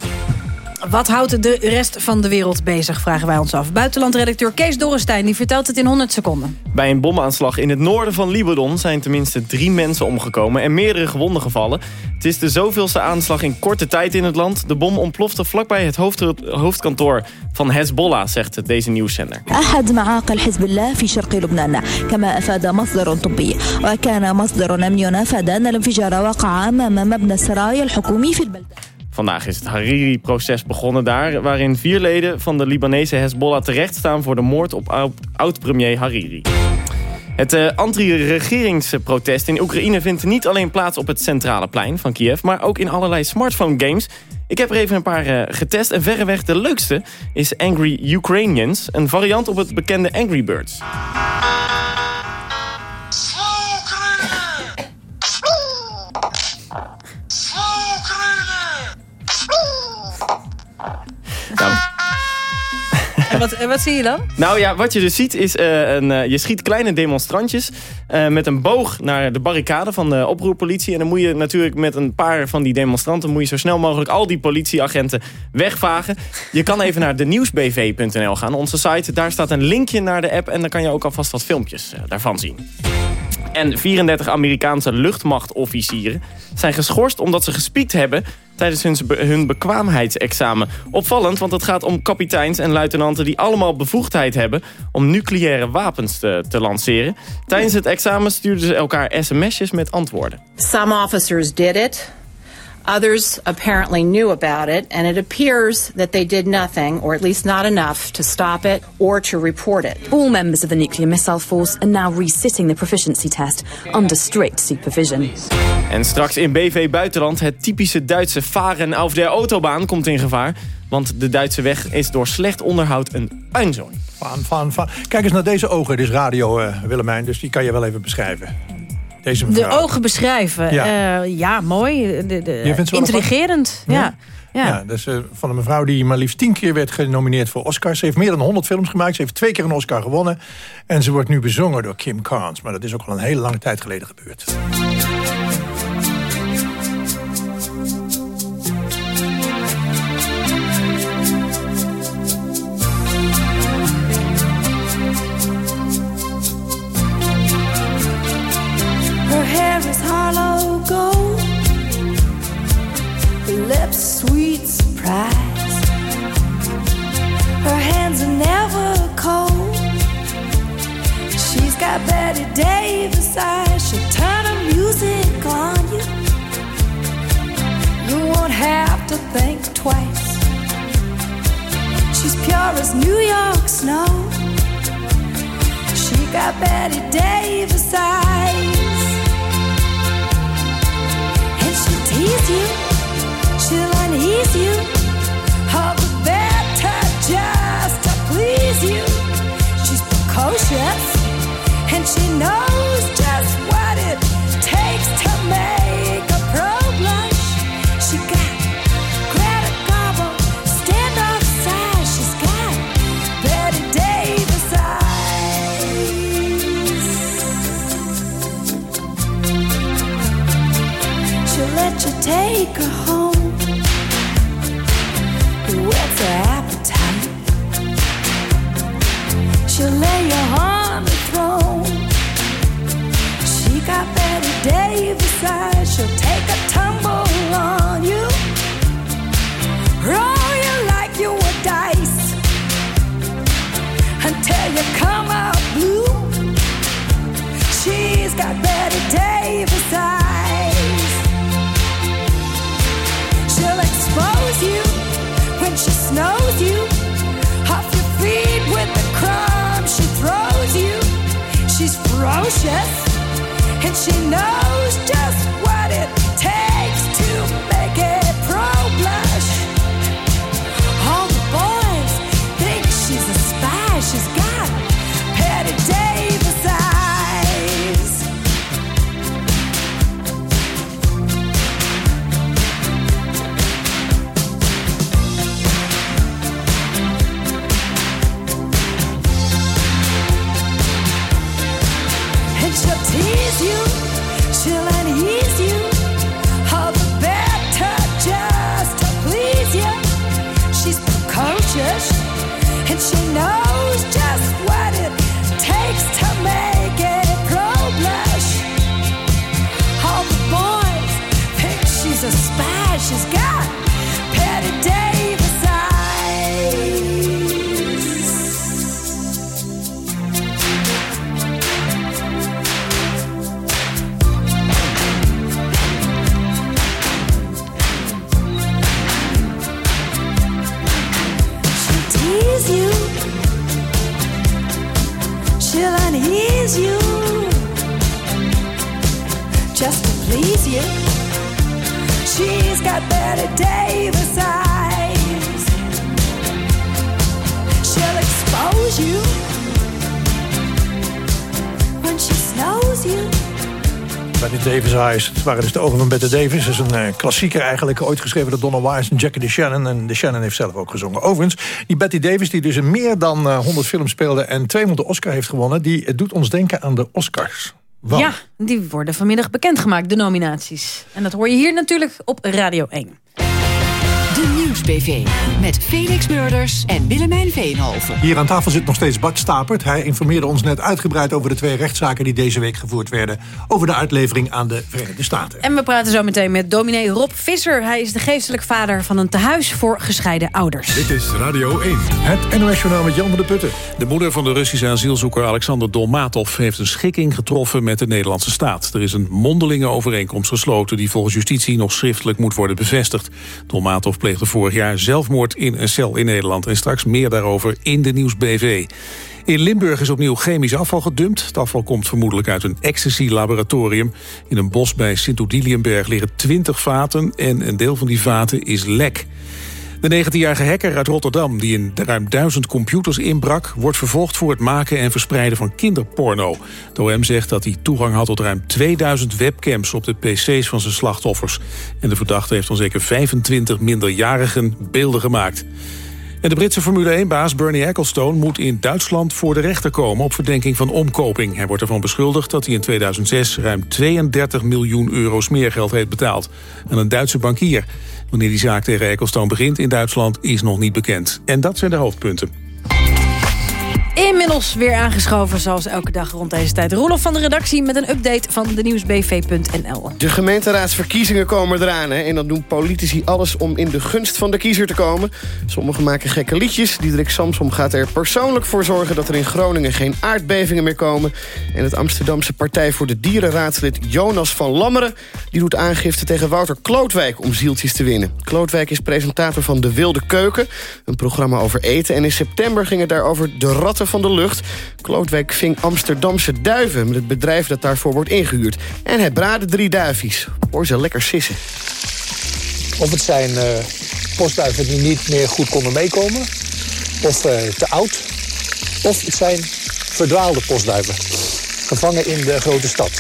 Wat houdt de rest van de wereld bezig, vragen wij ons af. Buitenlandredacteur Kees Dorrestein die vertelt het in 100 seconden. Bij een bomaanslag in het noorden van Libanon zijn tenminste drie mensen omgekomen en meerdere gewonden gevallen. Het is de zoveelste aanslag in korte tijd in het land. De bom ontplofte vlakbij het hoofd- hoofdkantoor van Hezbollah, zegt deze nieuwszender. أحد معاقل حزب الله في شرق لبنان كما أفاد مصدر طبي وكان مصدر أمني أفاد أن الانفجار وقع أمام مبنى السرايا الحكومي في البلدة Vandaag is het Hariri-proces begonnen daar... waarin vier leden van de Libanese Hezbollah terechtstaan... voor de moord op oud- oud-premier Hariri. Het eh, anti-regeringsprotest in Oekraïne vindt niet alleen plaats op het centrale plein van Kiev... maar ook in allerlei smartphone-games. Ik heb er even een paar eh, getest en verreweg de leukste is Angry Ukrainians... een variant op het bekende Angry Birds. Wat, wat zie je dan? Nou ja, wat je dus ziet is, eh, een, eh, je schiet kleine demonstrantjes eh, met een boog naar de barricade van de oproerpolitie. En dan moet je natuurlijk met een paar van die demonstranten, moet je zo snel mogelijk al die politieagenten wegvagen. Je kan even naar denieuwsbv.nl gaan, onze site. Daar staat een linkje naar de app en dan kan je ook alvast wat filmpjes daarvan zien. En 34 Amerikaanse luchtmachtofficieren zijn geschorst omdat ze gespiekt hebben tijdens hun, hun bekwaamheidsexamen. Opvallend, want het gaat om kapiteins en luitenanten die allemaal bevoegdheid hebben om nucleaire wapens te, te lanceren. Tijdens het examen stuurden ze elkaar sms'jes met antwoorden. Some officers did it. Others apparently knew about it, and it appears that they did nothing, or at least not enough, to stop it or to report it. All members of the Nuclear Missile Force are now resitting the proficiency test under strict supervision. En straks in BV Buitenland het typische Duitse varen auf der Autobaan komt in gevaar. Want de Duitse weg is door slecht onderhoud een puinzooi. Van, van, van. Kijk eens naar deze ogen. Dit is radio, eh, Willemijn, dus die kan je wel even beschrijven. Deze De ogen beschrijven. Ja. Ja, ja mooi. De, de, Je vindt ze wel intrigerend. Ja. Ja. Ja, dat is eh, van een mevrouw die maar liefst tien keer werd genomineerd voor Oscars. Ze heeft meer dan 100 films gemaakt. Ze heeft twee keer een Oscar gewonnen. En ze wordt nu bezongen door Kim Carnes. Maar dat is ook al een hele lange tijd geleden gebeurd. As New York snow. She got Betty Davis eyes. And she'll tease you, she'll unease you. All the better just to please you. She's precocious, and she knows just what it takes to make and she knows just waren dus de ogen van Betty Davis. Dat is een eh, klassieker eigenlijk. Ooit geschreven door Donna Wise en Jackie DeShannon. En DeShannon heeft zelf ook gezongen. Overigens, die Betty Davis die dus in meer dan eh, 100 films speelde... en tweemaal de Oscar heeft gewonnen... die eh, doet ons denken aan de Oscars. Ja, die worden vanmiddag bekendgemaakt, de nominaties. En dat hoor je hier natuurlijk op Radio 1. Met Felix Murders en Willemijn Veenhoven. Hier aan tafel zit nog steeds Bart Stapert. Hij informeerde ons net uitgebreid over de twee rechtszaken... die deze week gevoerd werden over de uitlevering aan de Verenigde Staten. En we praten zo meteen met dominee Rob Visser. Hij is de geestelijk vader van een tehuis voor gescheiden ouders. Dit is Radio 1. Het NOS Journaal met Jan van de Putten. De moeder van de Russische asielzoeker Alexander Dolmatov... heeft een schikking getroffen met de Nederlandse staat. Er is een mondelinge overeenkomst gesloten... die volgens justitie nog schriftelijk moet worden bevestigd. Dolmatov pleegde vorig jaar zelfmoord in een cel in Nederland. En straks meer daarover in de Nieuws-BV. In Limburg is opnieuw chemisch afval gedumpt. Het afval komt vermoedelijk uit een ecstasy-laboratorium. In een bos bij Sint-Odiliënberg liggen 20 vaten... en een deel van die vaten is lek. De 19-jarige hacker uit Rotterdam, die in ruim duizend computers inbrak... wordt vervolgd voor het maken en verspreiden van kinderporno. De OM zegt dat hij toegang had tot ruim 2000 webcams... op de pc's van zijn slachtoffers. En de verdachte heeft van zeker 25 minderjarigen beelden gemaakt. De Britse Formule 1-baas Bernie Ecclestone moet in Duitsland voor de rechter komen op verdenking van omkoping. Hij wordt ervan beschuldigd dat hij in 2006 ruim 32 miljoen euro smeergeld heeft betaald aan een Duitse bankier. Wanneer die zaak tegen Ecclestone begint in Duitsland is nog niet bekend. En dat zijn de hoofdpunten. Inmiddels weer aangeschoven, zoals elke dag rond deze tijd. Rolof van de redactie met een update van de nieuwsbv.nl. De gemeenteraadsverkiezingen komen eraan. Hè? En dan doen politici alles om in de gunst van de kiezer te komen. Sommigen maken gekke liedjes. Diederik Samsom gaat er persoonlijk voor zorgen... dat er in Groningen geen aardbevingen meer komen. En het Amsterdamse Partij voor de Dierenraadslid Jonas van Lammeren... die doet aangifte tegen Wouter Klootwijk om zieltjes te winnen. Klootwijk is presentator van De Wilde Keuken. Een programma over eten. En in september ging het daar over de ratten van de lucht. Klootwijk ving Amsterdamse duiven met het bedrijf dat daarvoor wordt ingehuurd. En hij braadde drie duifies. Hoor ze lekker sissen. Of het zijn eh, postduiven die niet meer goed konden meekomen. Of eh, te oud. Of het zijn verdwaalde postduiven. Gevangen in de grote stad.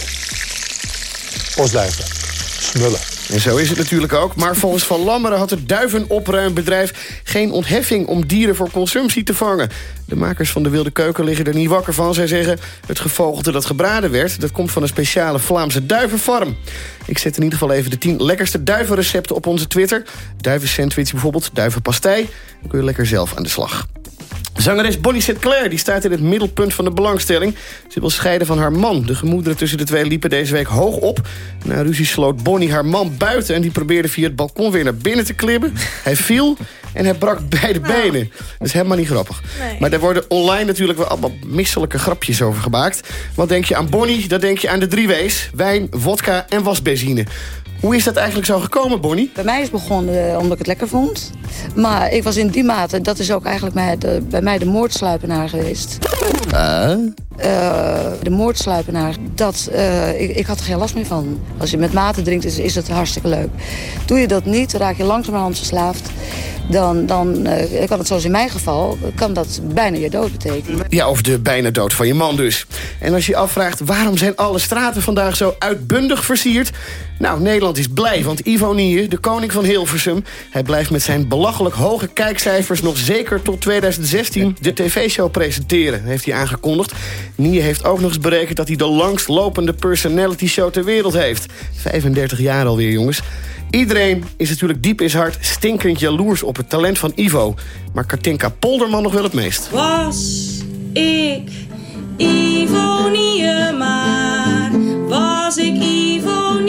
Postduiven. Smullen. En zo is het natuurlijk ook. Maar volgens Van Lammeren had het duivenopruimbedrijf... geen ontheffing om dieren voor consumptie te vangen. De makers van de Wilde Keuken liggen er niet wakker van. Zij zeggen, het gevogelte dat gebraden werd... dat komt van een speciale Vlaamse duivenfarm. Ik zet in ieder geval even de 10 lekkerste duivenrecepten op onze Twitter. Duivensandwich bijvoorbeeld, duivenpastei. Dan kun je lekker zelf aan de slag. Zangeres Bonnie Sinclair die staat in het middelpunt van de belangstelling. Ze wil scheiden van haar man. De gemoederen tussen de twee liepen deze week hoog op. Na ruzie sloot Bonnie haar man buiten... en die probeerde via het balkon weer naar binnen te klimmen. Hij viel en hij brak beide benen. Dat is helemaal niet grappig. Maar daar worden online natuurlijk wel allemaal misselijke grapjes over gemaakt. Wat denk je aan Bonnie? Dan denk je aan de drie W's. Wijn, vodka en wasbenzine. Hoe is dat eigenlijk zo gekomen, Bonnie? Bij mij is het begonnen eh, omdat ik het lekker vond. Maar ik was in die mate, dat is ook eigenlijk de, bij mij de moordsluipenaar geweest. Eh, de moordsluipenaar, dat, eh, ik, ik had er geen last meer van. Als je met mate drinkt, is, is het hartstikke leuk. Doe je dat niet, raak je langzamerhand verslaafd. Dan, dan eh, kan het zoals in mijn geval, kan dat bijna je dood betekenen. Ja, of de bijna dood van je man dus. En als je je afvraagt waarom zijn alle straten vandaag zo uitbundig versierd... Nou, Nederland is blij, want Ivo de koning van Hilversum... hij blijft met zijn belachelijk hoge kijkcijfers nog zeker tot 2016 de tv-show presenteren, heeft hij aangekondigd. Nieuwe heeft ook nog eens berekend dat hij de langstlopende personality show ter wereld heeft. 35 jaar alweer, jongens. Iedereen is natuurlijk diep in zijn hart stinkend jaloers op het talent van Ivo. Maar Katinka Polderman nog wel het meest. Was ik Ivo maar was ik Ivo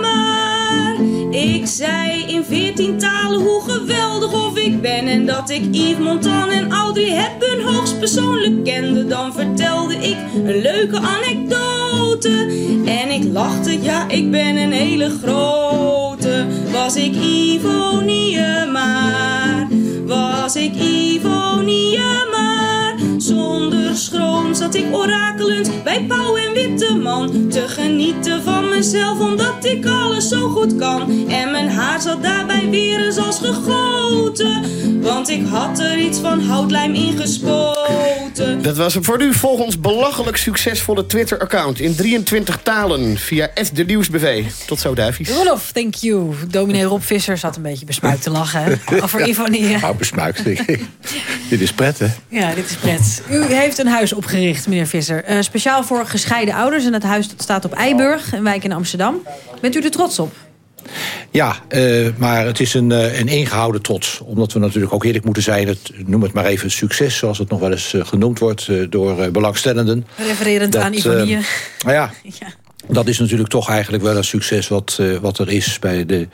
maar ik zei in veertien talen hoe geweldig of ik ben En dat ik Yves Montand en Audrey Hepburn hoogstpersoonlijk kende Dan vertelde ik een leuke anekdote. En ik lachte, ja ik ben een hele grote. Was ik Ivo maar? Was ik Ivo maar? Zonder schroom zat ik orakelend bij Pauw en Witteman Te genieten van mezelf omdat ik alles zo goed kan En mijn haar zat daarbij weer eens als gegoten Want ik had er iets van houtlijm in gespoten Dat was hem voor u. Volg ons belachelijk succesvolle Twitter-account in 23 talen via de Nieuwsbv. Tot zo, duifjes. Rolof, thank you. Dominee Rob Visser zat een beetje besmuikt te lachen. hè? Over Ivonie. Nou, besmuikt. Dit is pret, hè? Ja, dit is pret. U heeft een huis opgericht, meneer Visser. Eh, speciaal voor gescheiden ouders. En het huis dat staat op Eiburg, een wijk in Amsterdam. Bent u er trots op? Ja, eh, maar het is een, eh, een ingehouden trots. Omdat we natuurlijk ook eerlijk moeten zijn... Het, noem het maar even succes, zoals het nog wel eens genoemd wordt... door belangstellenden. Refererend Dat, aan Ivonie. Nou ja, dat is natuurlijk toch eigenlijk wel een succes... wat, wat er is bij de,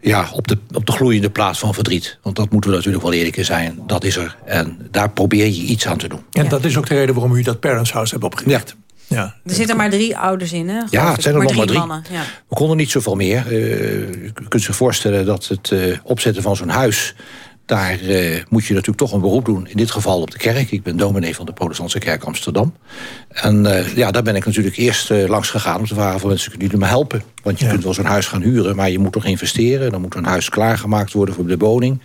ja, op, de, op de gloeiende plaats van verdriet. Want dat moeten we natuurlijk wel eerlijk zijn. Dat is er. En daar probeer je iets aan te doen. En dat is ook de reden waarom u dat Parents House hebt opgericht. Ja. Er zitten maar drie ouders in, hè? Ja, het zijn er nog maar drie. mannen. Ja. We konden niet zoveel meer. Eh, u kunt zich voorstellen dat het eh, opzetten van zo'n huis... daar eh, moet je natuurlijk toch een beroep doen. In dit geval op de kerk. Ik ben dominee van de protestantse kerk Amsterdam. En eh, ja, daar ben ik natuurlijk eerst eh, langs gegaan... om te vragen van mensen, kunnen jullie me helpen? Want je kunt wel zo'n huis gaan huren, maar je moet toch investeren. Dan moet een huis klaargemaakt worden voor de bewoning.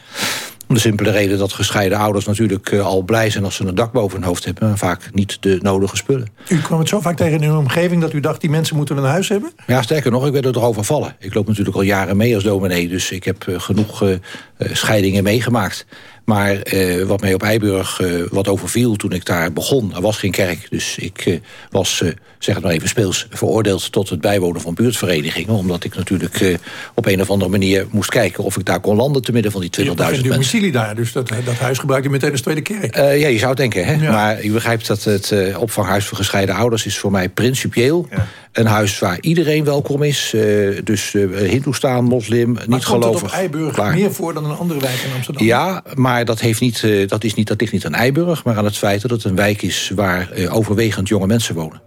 Om de simpele reden dat gescheiden ouders natuurlijk eh, al blij zijn... als ze een dak boven hun hoofd hebben... en vaak niet de nodige spullen. U kwam het zo vaak tegen in uw omgeving dat u dacht... die mensen moeten een huis hebben? Ja, sterker nog, ik werd er overvallen. Ik loop natuurlijk al jaren mee als dominee, dus ik heb eh, genoeg eh, scheidingen meegemaakt. Maar eh, wat mij op Eiburg eh, wat overviel toen ik daar begon... er was geen kerk, dus ik eh, was, zeg het maar even speels... veroordeeld tot het bijwonen van buurtverenigingen... omdat ik natuurlijk op een of andere manier moest kijken... of ik daar kon landen te midden van die 20.000 Je hebt mensen. geen domicilie daar, dus dat, dat huis gebruik je meteen als tweede kerk. Ja, je zou denken. Hè? Maar je begrijpt dat het opvanghuis voor gescheiden ouders... is voor mij principieel een huis waar iedereen welkom is. Eh, dus eh hindoestaan, moslim, Maar niet gelovig. op Eiburg klaar. meer voor dan een andere wijk in Amsterdam? Ja, maar dat, heeft niet, eh, dat, is niet, dat ligt niet aan Eiburg... maar aan het feit dat het een wijk is waar overwegend jonge mensen wonen.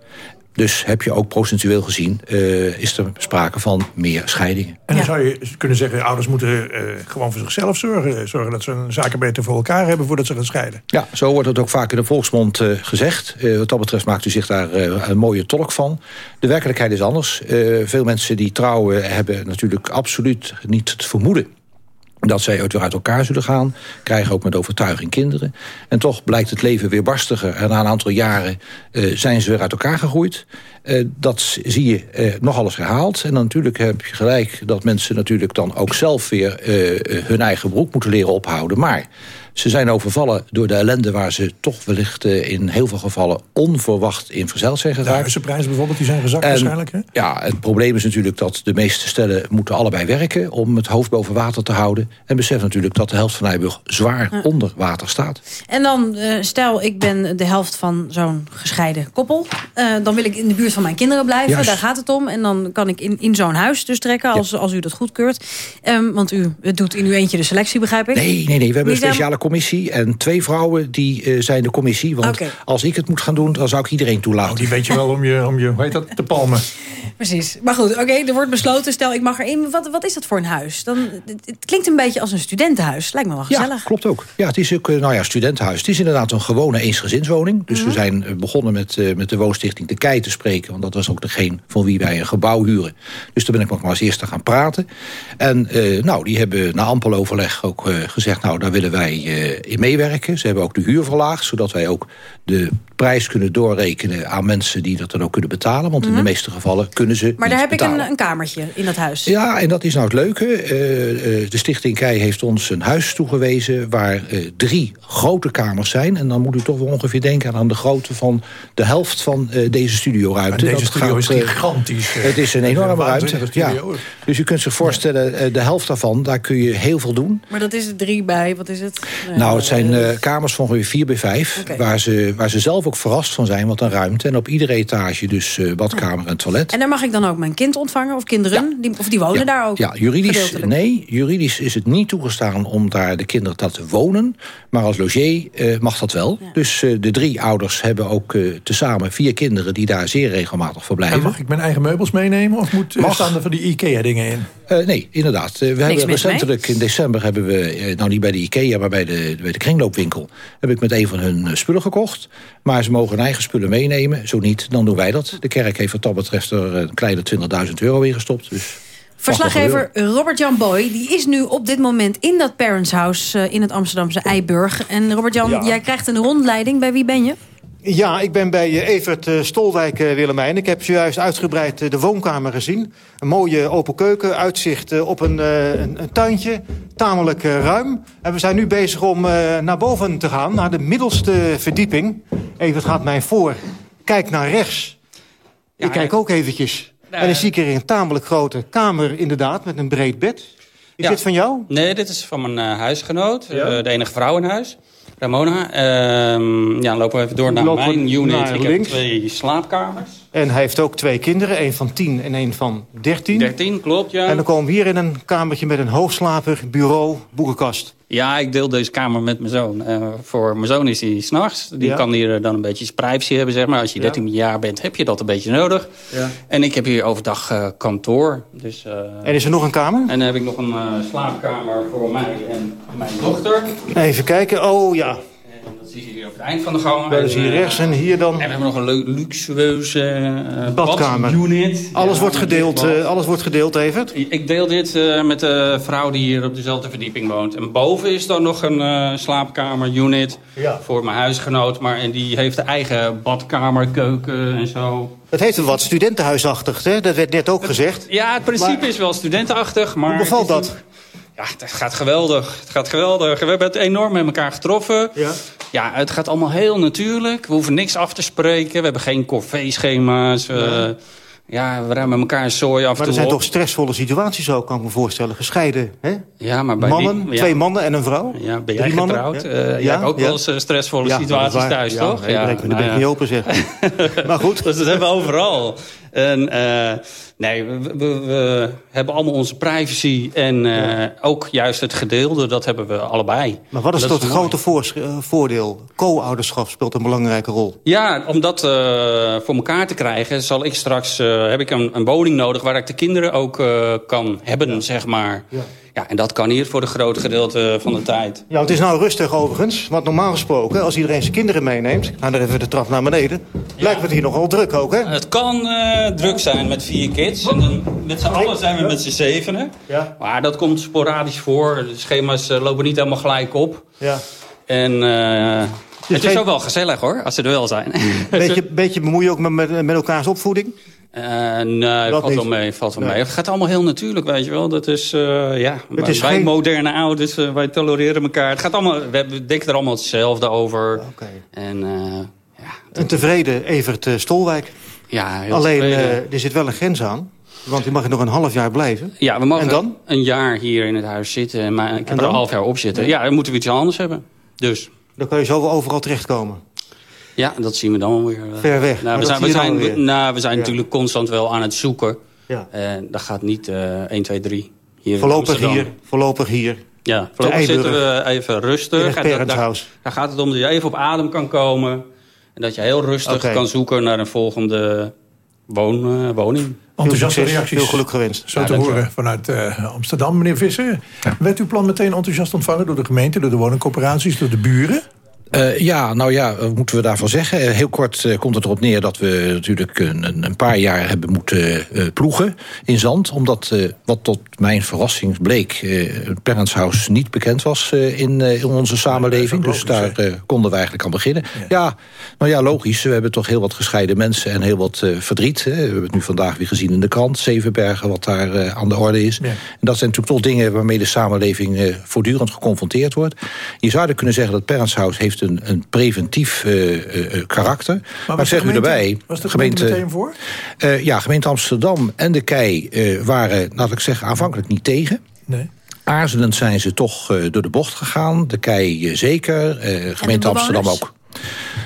Dus heb je ook procentueel gezien, eh, is er sprake van meer scheidingen. En dan zou je kunnen zeggen, ouders moeten eh, gewoon voor zichzelf zorgen. Zorgen dat ze hun zaken beter voor elkaar hebben voordat ze gaan scheiden. Ja, zo wordt het ook vaak in de volksmond eh, gezegd. Eh, wat dat betreft maakt u zich daar eh, een mooie tolk van. De werkelijkheid is anders. Eh, veel mensen die trouwen hebben natuurlijk absoluut niet het vermoeden dat zij uit- weer uit elkaar zullen gaan. Krijgen ook met overtuiging kinderen. En toch blijkt het leven weer barstiger. En na een aantal jaren eh, zijn ze weer uit elkaar gegroeid. Eh, dat zie je eh, nog alles herhaald. En dan natuurlijk heb je gelijk dat mensen natuurlijk dan ook zelf weer hun eigen broek moeten leren ophouden. Maar ze zijn overvallen door de ellende waar ze toch wellicht eh, in heel veel gevallen onverwacht in verzeild zijn De geraakt. huizenprijzen bijvoorbeeld, die zijn gezakt En, waarschijnlijk. Hè? Ja, het probleem is natuurlijk dat de meeste stellen moeten allebei werken... om het hoofd boven water te houden. En besef natuurlijk dat de helft van Eiburg zwaar Ja. onder water staat. En dan, eh, stel ik ben de helft van zo'n gescheiden koppel. Eh, dan wil ik in de buurt van mijn kinderen blijven. Juist. Daar gaat het om. En dan kan ik in, in zo'n huis dus trekken, als, als u dat goedkeurt. Ehm, want u het doet in uw eentje de selectie, begrijp ik? Nee, nee, nee. We hebben een speciale commissie. En twee vrouwen die eh, zijn de commissie. Want als ik het moet gaan doen, dan zou ik iedereen toelaten. Oh, die weet je wel om je, om je hoe heet dat, te palmen. Precies. Maar goed, oké, er wordt besloten. Stel, ik mag erin. Wat, wat is dat voor een huis? Dan, het, het klinkt een beetje als een studentenhuis. Lijkt me wel gezellig. Ja, klopt ook. Ja, het is ook, eh, nou ja, studentenhuis. Het is inderdaad een gewone eensgezinswoning. Dus Mhm. we zijn eh, begonnen met, eh, met de woonstichting De Kei te spreken. Want dat was ook degene van wie wij een gebouw huren. Dus daar ben ik nog maar als eerste gaan praten. En eh, nou, die hebben na ampel overleg ook eh, gezegd... nou, daar willen wij in meewerken. Ze hebben ook de huur verlaagd, zodat wij ook de prijs kunnen doorrekenen... aan mensen die dat dan ook kunnen betalen. Want in Mhm. de meeste gevallen kunnen ze Maar daar heb ik een, een kamertje in dat huis. Ja, en dat is nou het leuke. Eh, eh, de Stichting Kei heeft ons een huis toegewezen... waar eh, drie grote kamers zijn. En dan moet u toch wel ongeveer denken aan de grootte van de helft van eh, deze studioruimte. En deze Dat studio is gigantisch. Het is een enorme ruimte. Ja. Dus u kunt zich voorstellen, de helft daarvan, daar kun je heel veel doen. Maar dat is er drie bij. Wat is het? Nou, het zijn eh, kamers van ongeveer 4 bij 5, Oké. waar, ze, waar ze zelf ook verrast van zijn, wat een ruimte. En op iedere etage dus eh, badkamer en toilet. En daar mag ik dan ook mijn kind ontvangen? Of kinderen? Die, of die wonen daar ook? Ja, juridisch, nee, juridisch is het niet toegestaan om daar de kinderen te laten wonen. Maar als logier eh, mag dat wel. Dus eh, de drie ouders hebben ook eh, tezamen vier kinderen... die daar zeer regelmatig verblijven. En mag ik mijn eigen meubels meenemen? Of moet, Mag. staan er van die IKEA-dingen in? Eh, nee, inderdaad. We hebben recentelijk in december hebben we, nou niet bij de IKEA, maar bij de, bij de kringloopwinkel, heb ik met een van hun spullen gekocht. Maar ze mogen hun eigen spullen meenemen. Zo niet, dan doen wij dat. De kerk heeft wat dat betreft er een kleine 20.000 euro in gestopt. Dus Verslaggever. Robert-Jan Boy die is nu op dit moment in dat Parents House eh, in het Amsterdamse Eiburg. En Robert-Jan, Ja. jij krijgt een rondleiding. Bij wie ben je? Ja, ik ben bij eh, Evert eh, Stolwijk, eh, Willemijn. Ik heb zojuist uitgebreid de woonkamer gezien. Een mooie open keuken, uitzicht op een, een, een tuintje. Tamelijk ruim. En we zijn nu bezig om naar boven te gaan, naar de middelste verdieping. Evert gaat mij voor. Kijk naar rechts. ik kijk ook eventjes. En dan zie ik er een tamelijk grote kamer inderdaad, met een breed bed. Is Ja. dit van jou? Nee, dit is van mijn huisgenoot. Ja. de enige vrouw in huis. Ramona. Ehm, ja, lopen we even door naar mijn unit. ik heb twee slaapkamers. En hij heeft ook twee kinderen, één van 10 en één van 13. 13, klopt, ja. En dan komen we hier in een kamertje met een hoogslaper, bureau, boekenkast. Ja, ik deel deze kamer met mijn zoon. Eh, voor mijn zoon is hij s'nachts. Die Ja. kan hier eh, dan een beetje zijn privacy hebben, zeg maar. Als je 13 jaar bent, heb je dat een beetje nodig. Ja. En ik heb hier overdag eh, kantoor. Dus, eh, En is er nog een kamer? En dan heb ik nog een slaapkamer voor mij en mijn dochter. Even kijken, oh ja. Je hier op het eind van de gang. Dat is hier En, rechts en hier dan... En we hebben nog een lu- luxueuze eh, Badkamer. badunit. Alles, Ja, wordt gedeeld, eh, alles wordt gedeeld, Evert. Ik deel dit eh, met de vrouw die hier op dezelfde verdieping woont. En boven is dan nog een eh slaapkamer unit Ja. voor mijn huisgenoot. Maar en die heeft de eigen badkamer, keuken en zo. Het heeft een wat studentenhuisachtig, hè? Dat werd net ook gezegd. Ja, het principe Maar- is wel studentenachtig, maar... Hoe bevalt is dat? Ja, het gaat geweldig. Het gaat geweldig. We hebben het enorm met elkaar getroffen. Ja. Ja, het gaat allemaal heel natuurlijk. We hoeven niks af te spreken. We hebben geen corvée-schema's. Ja, we ruimen elkaar een zooi af Maar er zijn op. toch stressvolle situaties ook, kan ik me voorstellen. Gescheiden, hè? Ja, maar bij mannen, die- ja. twee mannen en een vrouw. Ja, ben jij Drie mannen? getrouwd? Ja. Eh, Ja, ook ja. wel eens eh, stressvolle Ja, situaties thuis, Ja, toch? daar ben ik- ben ik niet ja. open, zeg. maar goed. Dus dat hebben we overal. En, eh, nee, we, we, we hebben allemaal onze privacy. En eh, ook juist het gedeelde, dat hebben we allebei. Maar wat is Dat toch het grote eh, voordeel? Co-ouderschap speelt een belangrijke rol. Ja, om dat voor elkaar te krijgen, zal ik straks, heb ik een, een woning nodig waar ik de kinderen ook kan hebben, zeg maar. Ja. Ja, en dat kan hier voor een groot gedeelte van de tijd. Ja, het is nou rustig overigens. Want normaal gesproken, als iedereen zijn kinderen meeneemt... ik ga er even de trap naar beneden... lijkt het hier nogal druk ook, hè? Het kan eh, druk zijn met vier kids. En dan, met z'n allen zijn we met z'n zevenen. Ja. Maar dat komt sporadisch voor. De schema's eh, lopen niet helemaal gelijk op. Ja. En eh, het is geen- ook wel gezellig hoor, als ze er wel zijn. Beetje, beetje bemoeien ook met, met, met elkaars opvoeding? Eh, nee, Dat valt wel mee. Valt wel Nee. mee. Het gaat allemaal heel natuurlijk, weet je wel. Dat is, eh, ja, wij, is wij geen- moderne ouders, eh, wij tolereren elkaar. Het gaat allemaal, we denken er allemaal hetzelfde over. En eh, Een tevreden Evert Stolwijk. ja, heel Alleen, er zit wel een grens aan. Want die mag er nog een half jaar blijven. Ja, we mogen En dan? een jaar hier in het huis zitten. Maar ik heb En er een half jaar op zitten. Ja, dan moeten we iets anders hebben. Dus Dan kan je zo wel overal terechtkomen. Ja, dat zien we dan wel weer. eh. Ver weg, Nou, we zijn, we zijn, we, nou, we zijn Ja. natuurlijk constant wel aan het zoeken. Ja. En dat gaat niet eh 1, 2, 3 hier Voorlopig hier, voorlopig hier. Ja, voorlopig Eiburg. zitten we even In rustig. het En dat- daar, gaat het om dat je even op adem kan komen. En dat je heel rustig kan zoeken naar een volgende woon, eh, woning. Enthousiaste reacties. veel geluk gewenst. Zo Ja, te horen vanuit eh, Amsterdam. Meneer Visser, werd uw plan meteen enthousiast ontvangen... door de gemeente, door de woningcorporaties, door de buren? Eh, ja, nou ja, wat moeten we daarvan zeggen? Eh, Heel kort eh, komt het erop neer dat we natuurlijk een, een- paar jaar hebben moeten eh, ploegen in zand. Omdat, eh, wat tot mijn verrassing bleek, eh het Parents House niet bekend was eh, in, eh, in onze samenleving. dus daar eh, konden we eigenlijk aan beginnen. Ja. nou ja, logisch. We hebben toch heel wat gescheiden mensen en heel wat eh, verdriet. Hè. We hebben het nu vandaag weer gezien in de krant, Zevenbergen, wat daar eh, aan de orde is. En dat zijn natuurlijk toch dingen waarmee de samenleving eh, voortdurend geconfronteerd wordt. Je zou er kunnen zeggen dat Parents House heeft een, een preventief eh, eh, eh, karakter. Maar, was ik zeg u gemeente- erbij... Was de gemeente, meteen voor? ja, gemeente Amsterdam en de KEI waren, laat ik zeggen, aanvankelijk niet tegen. Nee. Aarzelend zijn ze toch door de bocht gegaan. De KEI zeker, gemeente? Amsterdam ook.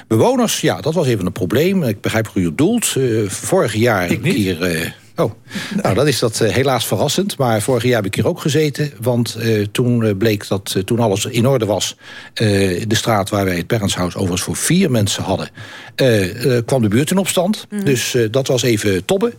Bewoners, ja, dat was even een probleem. Ik begrijp hoe u het doelt. Vorig jaar heb ik hier... oh, nou, dat is dat eh, helaas verrassend. Maar vorig jaar heb ik hier ook gezeten. Want eh, toen eh, bleek dat toen alles in orde was... de straat waar wij het Parents House overigens voor vier mensen hadden... kwam de buurt in opstand. Dus eh, dat was even tobben.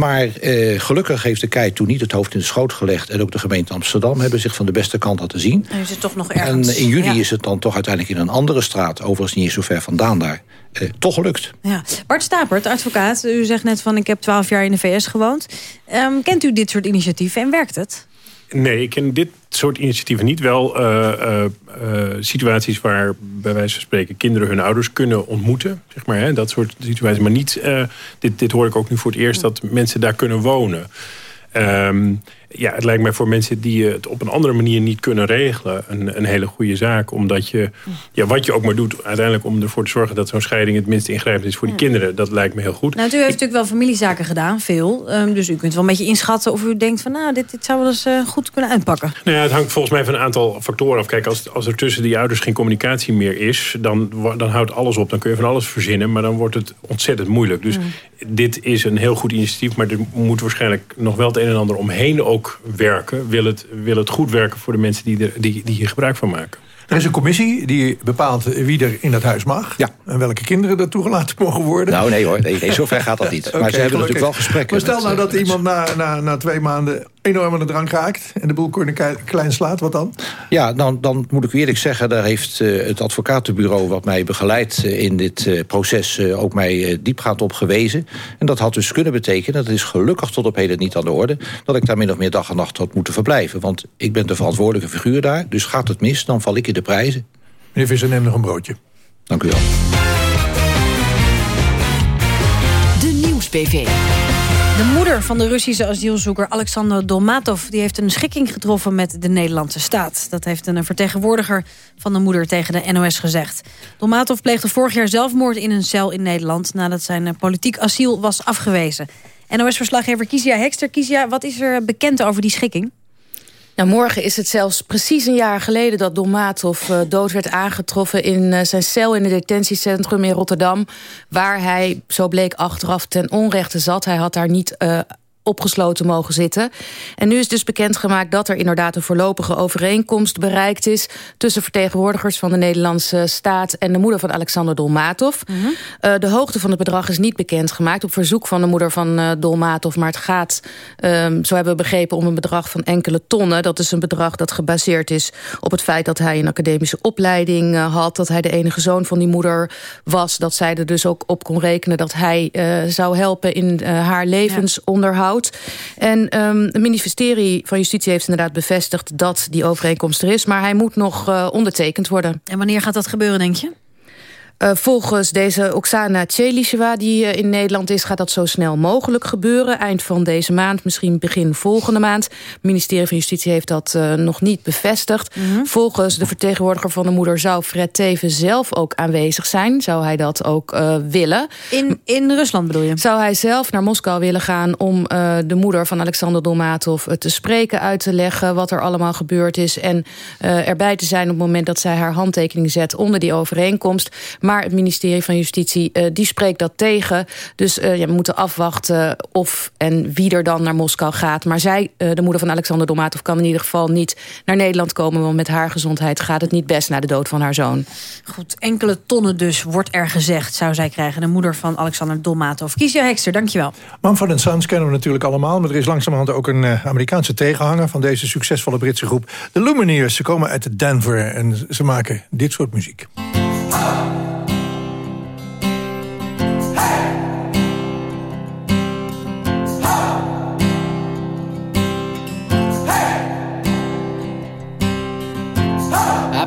Maar eh, gelukkig heeft de KEI toen niet het hoofd in de schoot gelegd... en ook de gemeente Amsterdam hebben zich van de beste kant laten zien. Nu is het toch nog En ergens. in juli ja. is het dan toch uiteindelijk in een andere straat... overigens niet zo ver vandaan daar, eh, toch gelukt. Ja. Bart Stapert, advocaat. U zegt net van ik heb twaalf jaar in de VS gewoond. Ehm, kent u dit soort initiatieven en werkt het? Nee, ik ken dit soort initiatieven niet. Wel eh, eh, eh, situaties waar bij wijze van spreken kinderen hun ouders kunnen ontmoeten. Zeg maar, hè, dat soort situaties. Maar niet, dit, dit hoor ik ook nu voor het eerst, dat mensen daar kunnen wonen. Ehm, ja, het lijkt mij voor mensen die het op een andere manier niet kunnen regelen... een, een hele goede zaak. Omdat je, ja, wat je ook maar doet, uiteindelijk om ervoor te zorgen... dat zo'n scheiding het minst ingrijpend is voor die kinderen. Dat lijkt me heel goed. Nou, u heeft natuurlijk wel familiezaken gedaan, veel. Ehm, dus u kunt wel een beetje inschatten of u denkt van... nou, dit, dit zou wel eens eh, goed kunnen uitpakken. Nou ja, het hangt volgens mij van een aantal factoren af. Kijk, als, als er tussen die ouders geen communicatie meer is... Dan, dan houdt alles op. Dan kun je van alles verzinnen. Maar dan wordt het ontzettend moeilijk. Dus dit is een heel goed initiatief. Maar er moet waarschijnlijk nog wel het een en ander omheen ook werken. Wil het, wil het goed werken voor de mensen die, er, die, die hier gebruik van maken. Er is een commissie die bepaalt wie er in dat huis mag. Ja. En welke kinderen er toegelaten mogen worden. Nou nee hoor, nee, nee, zo ver gaat dat niet. Maar ze hebben gelukkig. natuurlijk wel gesprekken. Maar stel met, nou eh, dat iemand na, na, na twee maanden enorm aan de drank raakt... en de boel klein slaat, wat dan? Ja, dan, dan moet ik u eerlijk zeggen... daar heeft eh, het advocatenbureau wat mij begeleidt eh, in dit eh, proces... eh, ook mij eh, diepgaand op gewezen. En dat had dus kunnen betekenen, dat is gelukkig tot op heden niet aan de orde... dat ik daar min of meer dag en nacht had moeten verblijven. Want ik ben de verantwoordelijke figuur daar. Dus gaat het mis, dan val ik in de prijzen. Meneer Visser, neem nog een broodje. Dank u wel. De Nieuws-PV. De moeder van de Russische asielzoeker Alexander Dolmatov... die heeft een schikking getroffen met de Nederlandse staat. Dat heeft een vertegenwoordiger van de moeder tegen de NOS gezegd. Dolmatov pleegde vorig jaar zelfmoord in een cel in Nederland... nadat zijn politiek asiel was afgewezen. NOS-verslaggever Kizia Hekster. Kizia, wat is er bekend over die schikking? Nou, morgen is het zelfs precies een jaar geleden dat Dolmatov uh, dood werd aangetroffen in uh, zijn cel in het detentiecentrum in Rotterdam. Waar hij, zo bleek achteraf, ten onrechte zat. Hij had daar niet uh, opgesloten mogen zitten. En nu is dus bekendgemaakt dat er inderdaad een voorlopige overeenkomst bereikt is... tussen vertegenwoordigers van de Nederlandse staat en de moeder van Alexander Dolmatov. Mm -hmm. uh, de hoogte van het bedrag is niet bekendgemaakt op verzoek van de moeder van uh, Dolmatov. Maar het gaat, um, zo hebben we begrepen, om een bedrag van enkele tonnen. Dat is een bedrag dat gebaseerd is op het feit dat hij een academische opleiding uh, had. Dat hij de enige zoon van die moeder was. Dat zij er dus ook op kon rekenen dat hij zou helpen in haar levensonderhoud. Ja. En um, het ministerie van Justitie heeft inderdaad bevestigd... dat die overeenkomst er is, maar hij moet nog uh, ondertekend worden. En wanneer gaat dat gebeuren, denk je? Uh, volgens deze Oksana Tselisheva die uh, in Nederland is... gaat dat zo snel mogelijk gebeuren. Eind van deze maand, misschien begin volgende maand. Het ministerie van Justitie heeft dat uh, nog niet bevestigd. Mm -hmm. Volgens de vertegenwoordiger van de moeder... zou Fred Teven zelf ook aanwezig zijn. Zou hij dat ook willen. In, in Rusland bedoel je? Zou hij zelf naar Moskou willen gaan... om de moeder van Alexander Dolmatov te spreken, uit te leggen... wat er allemaal gebeurd is. En erbij te zijn op het moment dat zij haar handtekening zet... onder die overeenkomst... Maar het ministerie van Justitie uh, die spreekt dat tegen. Dus uh, ja, we moeten afwachten of en wie er dan naar Moskou gaat. Maar zij, uh, de moeder van Alexander Dolmatov... kan in ieder geval niet naar Nederland komen... want met haar gezondheid gaat het niet best na de dood van haar zoon. Goed, enkele tonnen dus, wordt er gezegd... zou zij krijgen, de moeder van Alexander Dolmatov. Kiesja Hekster, dankjewel. Mumford Sons kennen we natuurlijk allemaal... maar er is langzamerhand ook een Amerikaanse tegenhanger... van deze succesvolle Britse groep. De Lumineers, ze komen uit Denver en ze maken dit soort muziek.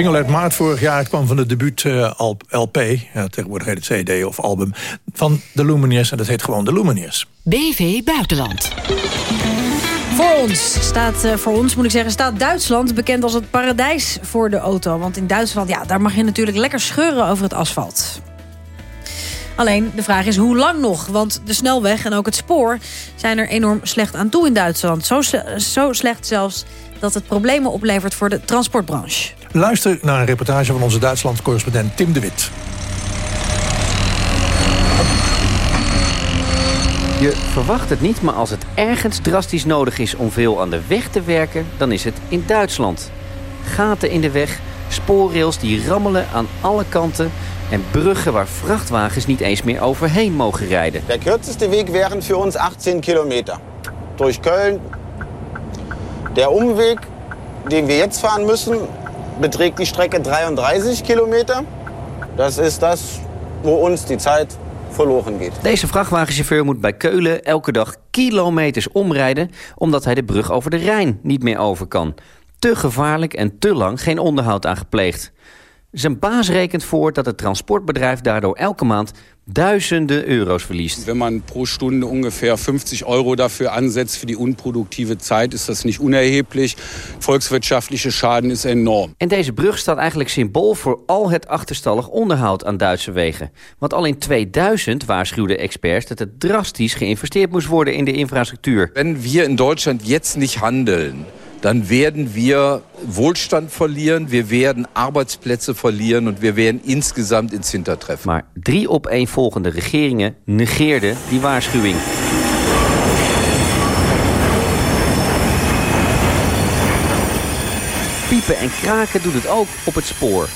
Single uit maart vorig jaar. Het kwam van de debuut uh, LP. Ja, tegenwoordig heet het CD of album. Van de Lumineers. En dat heet gewoon de Lumineers. BV Buitenland. Voor ons staat, uh, voor ons moet ik zeggen, staat Duitsland bekend als het paradijs voor de auto. Want in Duitsland, ja, daar mag je natuurlijk lekker scheuren over het asfalt. Alleen de vraag is hoe lang nog? Want de snelweg en ook het spoor zijn er enorm slecht aan toe in Duitsland. Zo, zo slecht zelfs dat het problemen oplevert voor de transportbranche. Luister naar een reportage van onze Duitsland-correspondent Tim de Wit. Je verwacht het niet, maar als het ergens drastisch nodig is om veel aan de weg te werken, dan is het in Duitsland. Gaten in de weg, spoorrails die rammelen aan alle kanten en bruggen waar vrachtwagens niet eens meer overheen mogen rijden. Der kürzeste Weg wären für uns 18 Kilometer. Durch Köln. Der Umweg, den wir jetzt fahren müssen, beträgt die Strecke 33 Kilometer. Das ist das, wo uns die Zeit verloren geht. Deze vrachtwagenchauffeur moet bij Keulen elke dag kilometers omrijden... omdat hij de brug over de Rijn niet meer over kan. Te gevaarlijk en te lang geen onderhoud aan gepleegd. Zijn baas rekent voor dat het transportbedrijf daardoor elke maand duizenden euro's verliest. Wenn man pro Stunde ungefähr 50 Euro dafür ansetzt für die unproduktive Zeit, ist das nicht unerheblich. Volkswirtschaftliche Schaden ist enorm. En deze brug staat eigenlijk symbool voor al het achterstallig onderhoud aan Duitse wegen. Want al in 2000 waarschuwden experts dat er drastisch geïnvesteerd moest worden in de infrastructuur. Wenn wir in Deutschland jetzt nicht handeln, dann werden wir Wohlstand verlieren, wir werden Arbeitsplätze verlieren und wir werden insgesamt ins Hintertreffen. Maar drie opeenvolgende regeringen negeerden die waarschuwing. Piepen en kraken doet het ook op het spoor.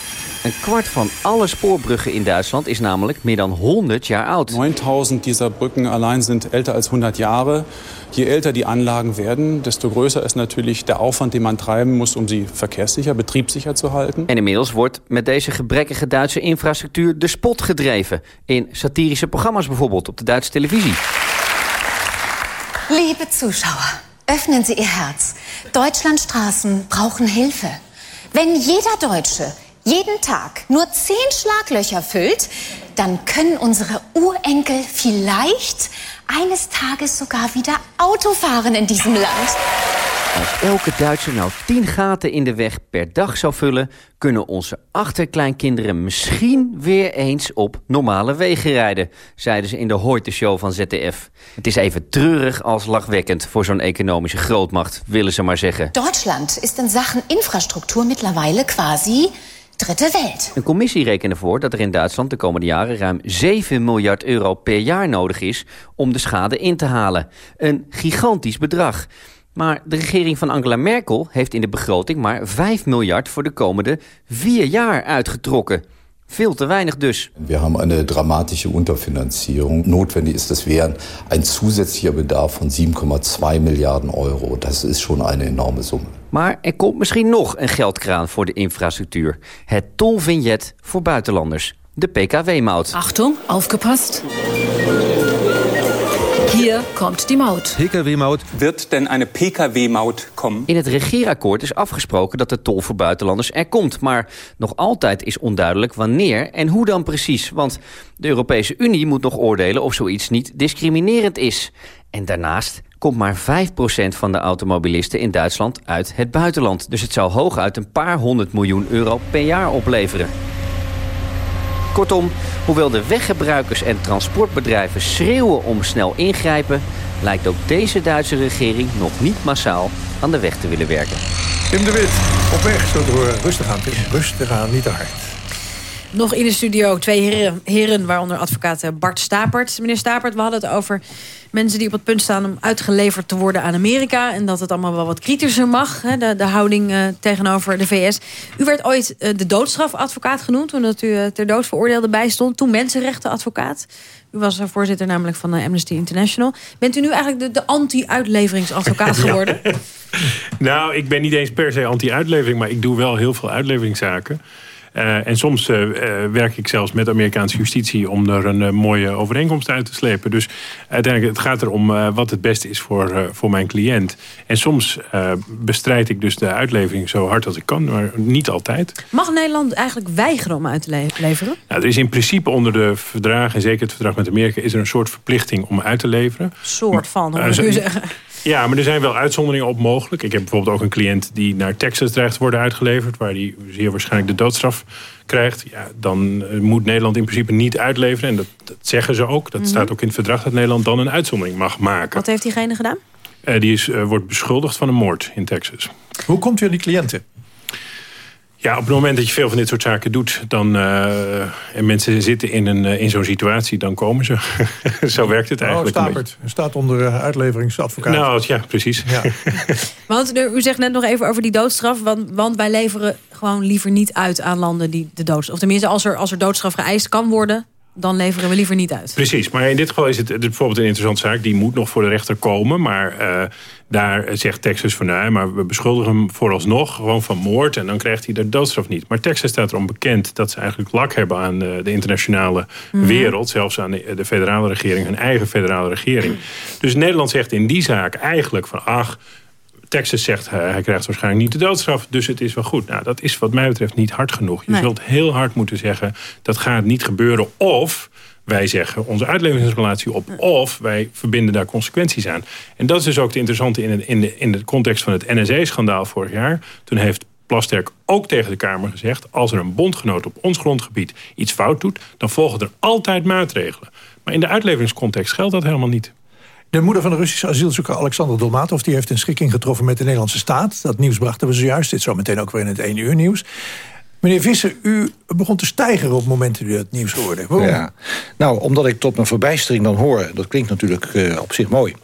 Een kwart van alle spoorbruggen in Duitsland is namelijk meer dan 100 jaar oud. 9000 dieser Brücken allein sind älter als 100 Jahre. Je älter die Anlagen werden, desto größer ist natürlich der Aufwand, den man treiben muss, um sie verkehrssicher, betriebssicher zu halten. En inmiddels wordt met deze gebrekkige Duitse infrastructuur de spot gedreven. In satirische programma's bijvoorbeeld op de Duitse televisie. Liebe Zuschauer, öffnen Sie Ihr Herz. Deutschlandstraßen brauchen Hilfe. Wenn jeder Deutsche jeden Tag nur zehn Schlaglöcher füllt, dann können unsere Urenkel vielleicht eines Tages sogar wieder Auto fahren in diesem Land. Als elke Duitser nou 10 gaten in de weg per dag zou vullen... kunnen onze achterkleinkinderen misschien weer eens op normale wegen rijden... zeiden ze in de Hoorte-show van ZDF. Het is even treurig als lachwekkend voor zo'n economische grootmacht, willen ze maar zeggen. Deutschland ist in Sachen Infrastruktur mittlerweile quasi Een commissie rekende voor dat er in Duitsland de komende jaren ruim 7 miljard euro per jaar nodig is om de schade in te halen. Een gigantisch bedrag. Maar de regering van Angela Merkel heeft in de begroting maar 5 miljard voor de komende vier jaar uitgetrokken. Veel te weinig dus. Wir haben eine dramatische Unterfinanzierung. Notwendig ist, das wären ein zusätzlicher Bedarf von 7,2 Milliarden Euro. Das ist schon eine enorme Summe. Maar er komt misschien nog een geldkraan voor de infrastructuur. Het tolvignet voor buitenlanders. De PKW-mout. Achtung, aufgepasst. Hier kommt die Maut. Pkw-Maut. Wird denn eine Pkw-Maut kommen? In het regeerakkoord is afgesproken dat de tol voor buitenlanders er komt. Maar nog altijd is onduidelijk wanneer en hoe dan precies. Want de Europese Unie moet nog oordelen of zoiets niet discriminerend is. En daarnaast komt maar 5% van de automobilisten in Duitsland uit het buitenland. Dus het zou hooguit een paar honderd miljoen euro per jaar opleveren. Kortom, hoewel de weggebruikers en transportbedrijven schreeuwen om snel ingrijpen... lijkt ook deze Duitse regering nog niet massaal aan de weg te willen werken. Tim de Wit, op weg. Zo horen. Rustig aan, Tim. Rustig aan, niet te hard. Nog in de studio twee heren, heren waaronder advocaat eh, Bart Stapert. Meneer Stapert, we hadden het over mensen die op het punt staan... om uitgeleverd te worden aan Amerika. En dat het allemaal wel wat kritischer mag, hè, de, de houding eh, tegenover de VS. U werd ooit eh, de doodstrafadvocaat genoemd... toen dat u eh, ter dood veroordeelde bijstond. Toen mensenrechtenadvocaat. U was voorzitter namelijk van Amnesty International. Bent u nu eigenlijk de, de anti-uitleveringsadvocaat geworden? Nou, ik ben niet eens per se anti-uitlevering... maar ik doe wel heel veel uitleveringszaken. Eh, en soms eh, eh, werk ik zelfs met Amerikaanse justitie... om er een mooie overeenkomst uit te slepen. Dus uiteindelijk het gaat erom wat het beste is voor, voor mijn cliënt. En soms bestrijd ik dus de uitlevering zo hard als ik kan... maar niet altijd. Mag Nederland eigenlijk weigeren om uit te le- leveren? Nou, er is in principe onder de verdragen... en zeker het verdrag met Amerika... is er een soort verplichting om uit te leveren. Soort van, hoor Eh, Ja, maar er zijn wel uitzonderingen op mogelijk. Ik heb bijvoorbeeld ook een cliënt die naar Texas dreigt te worden uitgeleverd... waar die zeer waarschijnlijk de doodstraf krijgt. Ja, dan eh, moet Nederland in principe niet uitleveren. En dat, dat zeggen ze ook. Dat Mhm. staat ook in het verdrag dat Nederland dan een uitzondering mag maken. Wat heeft diegene gedaan? Eh, die is, eh, wordt beschuldigd van een moord in Texas. Hoe komt u aan die cliënten? Ja, op het moment dat je veel van dit soort zaken doet... Dan, eh, en mensen zitten in, een, eh, in zo'n situatie, dan komen ze. Zo werkt het Oh, eigenlijk. een Stapert. U staat onder eh, uitleveringsadvocaat. nou, ja, precies. Want er- u zegt net nog even over die doodstraf. Want, want wij leveren gewoon liever niet uit aan landen die de doodstraf... Of tenminste, als er, als er doodstraf geëist kan worden... dan leveren we liever niet uit. Precies, maar in dit geval is het het is bijvoorbeeld een interessante zaak. Die moet nog voor de rechter komen. Maar eh, daar zegt Texas van... nou, maar we beschuldigen hem vooralsnog gewoon van moord... en dan krijgt hij de doodstraf niet. Maar Texas staat erom bekend dat ze eigenlijk lak hebben... aan de, de internationale Mhm. wereld. Zelfs aan de, de federale regering, hun eigen federale regering. Dus Nederland zegt in die zaak eigenlijk van... ach, Texas zegt hij, hij krijgt waarschijnlijk niet de doodstraf, dus het is wel goed. Nou, dat is wat mij betreft niet hard genoeg. Je Nee. zult heel hard moeten zeggen, dat gaat niet gebeuren. Of wij zeggen onze uitleveringsrelatie op, of wij verbinden daar consequenties aan. En dat is dus ook het interessante in, het, in, de, in de context van het NSA-schandaal vorig jaar. Toen heeft Plasterk ook tegen de Kamer gezegd... als er een bondgenoot op ons grondgebied iets fout doet... dan volgen er altijd maatregelen. Maar in de uitleveringscontext geldt dat helemaal niet. De moeder van de Russische asielzoeker Alexander Dolmatov... die heeft een schikking getroffen met de Nederlandse staat. Dat nieuws brachten we zojuist. Dit zometeen ook weer in het 1 uur nieuws. Meneer Visser, u begon te stijgen op het moment dat u het nieuws hoorde. Waarom? Ja. Nou, omdat ik tot mijn verbijstering dan hoor... dat klinkt natuurlijk eh, op zich mooi...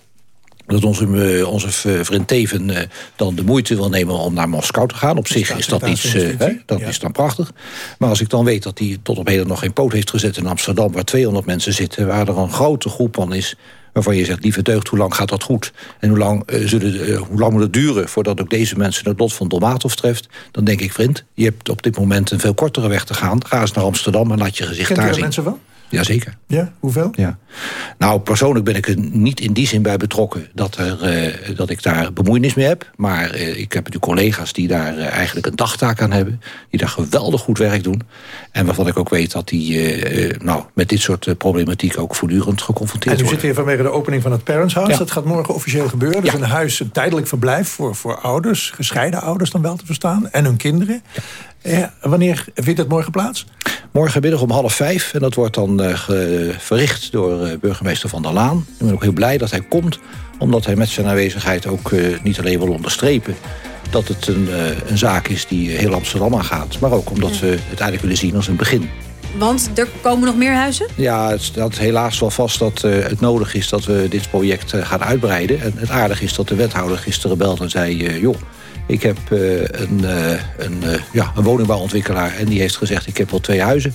dat onze, eh, onze v- vriend Teven eh, dan de moeite wil nemen om naar Moskou te gaan. Op zich is dat iets, eh, hè, dat is dan prachtig. Maar als ik dan weet dat hij tot op heden nog geen poot heeft gezet in Amsterdam... waar 200 mensen zitten, waar er een grote groep van is... waarvan je zegt, lieve deugd, hoe lang gaat dat goed? En hoe lang, eh, zullen, eh, hoe lang moet het duren voordat ook deze mensen... het lot van Dolmatov treft? Dan denk ik, vriend, je hebt op dit moment een veel kortere weg te gaan. Ga eens naar Amsterdam en laat je gezicht Kent daar zien. mensen? Jazeker. Ja, hoeveel? Ja. Nou, persoonlijk ben ik er niet in die zin bij betrokken... dat, er, eh, dat ik daar bemoeienis mee heb. Maar eh, ik heb natuurlijk collega's die daar eh, eigenlijk een dagtaak aan hebben... die daar geweldig goed werk doen. En waarvan ik ook weet dat die nou, met dit soort problematiek... ook voortdurend geconfronteerd En u worden. zit hier vanwege de opening van het Parents House. Ja. Dat gaat morgen officieel gebeuren. Dat is een huis, een tijdelijk verblijf voor, voor ouders. Gescheiden ouders dan wel te verstaan. En hun kinderen. Eh, wanneer vindt het morgen plaats? Morgenmiddag om half vijf. En dat wordt dan eh, verricht door eh, burgemeester Van der Laan. Ik ben ook heel blij dat hij komt. Omdat hij met zijn aanwezigheid ook eh, niet alleen wil onderstrepen... dat het een, een zaak is die heel Amsterdam aangaat. Maar ook omdat we het eigenlijk willen zien als een begin. Want er komen nog meer huizen? Ja, het staat helaas wel vast dat het nodig is dat we dit project gaan uitbreiden. En het aardige is dat de wethouder gisteren belde en zei... eh, joh, ik heb eh, een, eh, een, eh, ja, een woningbouwontwikkelaar en die heeft gezegd... ik heb wel twee huizen.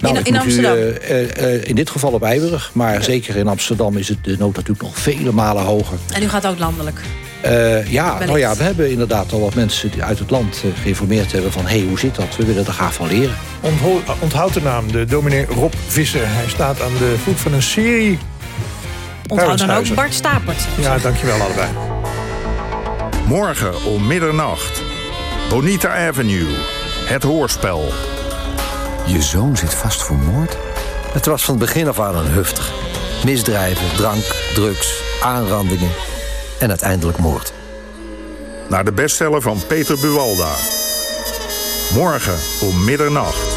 Nou, In- in u, Amsterdam? eh, eh, eh, in dit geval op Eiburg, maar zeker in Amsterdam... is het de nood natuurlijk nog vele malen hoger. En u gaat ook landelijk. Eh, ja, nou ja, we hebben inderdaad al wat mensen die uit het land geïnformeerd hebben... van hé, hey, hoe zit dat? We willen er graag van leren. Ontho- onthoud de naam, de dominee Rob Visser. Hij staat aan de voet van een serie... Onthoud dan ook. Bart Stapert. Ja, dankjewel allebei. Morgen om middernacht. Bonita Avenue. Het hoorspel. Je zoon zit vast voor moord? Het was van het begin af aan een huftig. Misdrijven, drank, drugs, aanrandingen en uiteindelijk moord. Naar de bestseller van Peter Buwalda. Morgen om middernacht.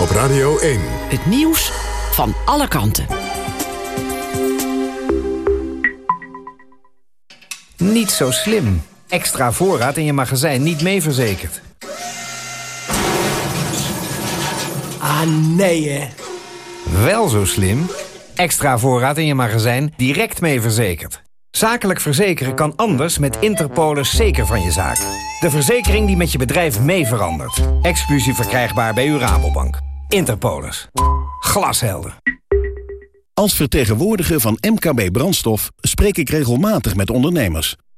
Op Radio 1. Het nieuws van alle kanten. Niet zo slim. Extra voorraad in je magazijn niet mee verzekerd. Ah, nee hè. Wel zo slim. Extra voorraad in je magazijn direct mee verzekerd. Zakelijk verzekeren kan anders met Interpolis zeker van je zaak. De verzekering die met je bedrijf mee verandert. Exclusief verkrijgbaar bij uw Rabobank. Interpolis. Glashelder. Als vertegenwoordiger van MKB Brandstof spreek ik regelmatig met ondernemers.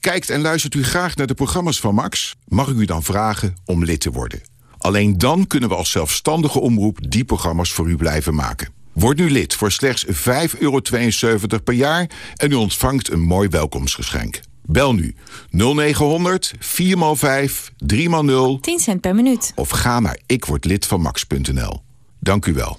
Kijkt en luistert u graag naar de programma's van Max? Mag ik u dan vragen om lid te worden? Alleen dan kunnen we als zelfstandige omroep die programma's voor u blijven maken. Word nu lid voor slechts 5,72 per jaar en u ontvangt een mooi welkomstgeschenk. Bel nu 0900 4x5 3x0 10 cent per minuut. of ga naar ikwordlidvanmax.nl. Dank u wel.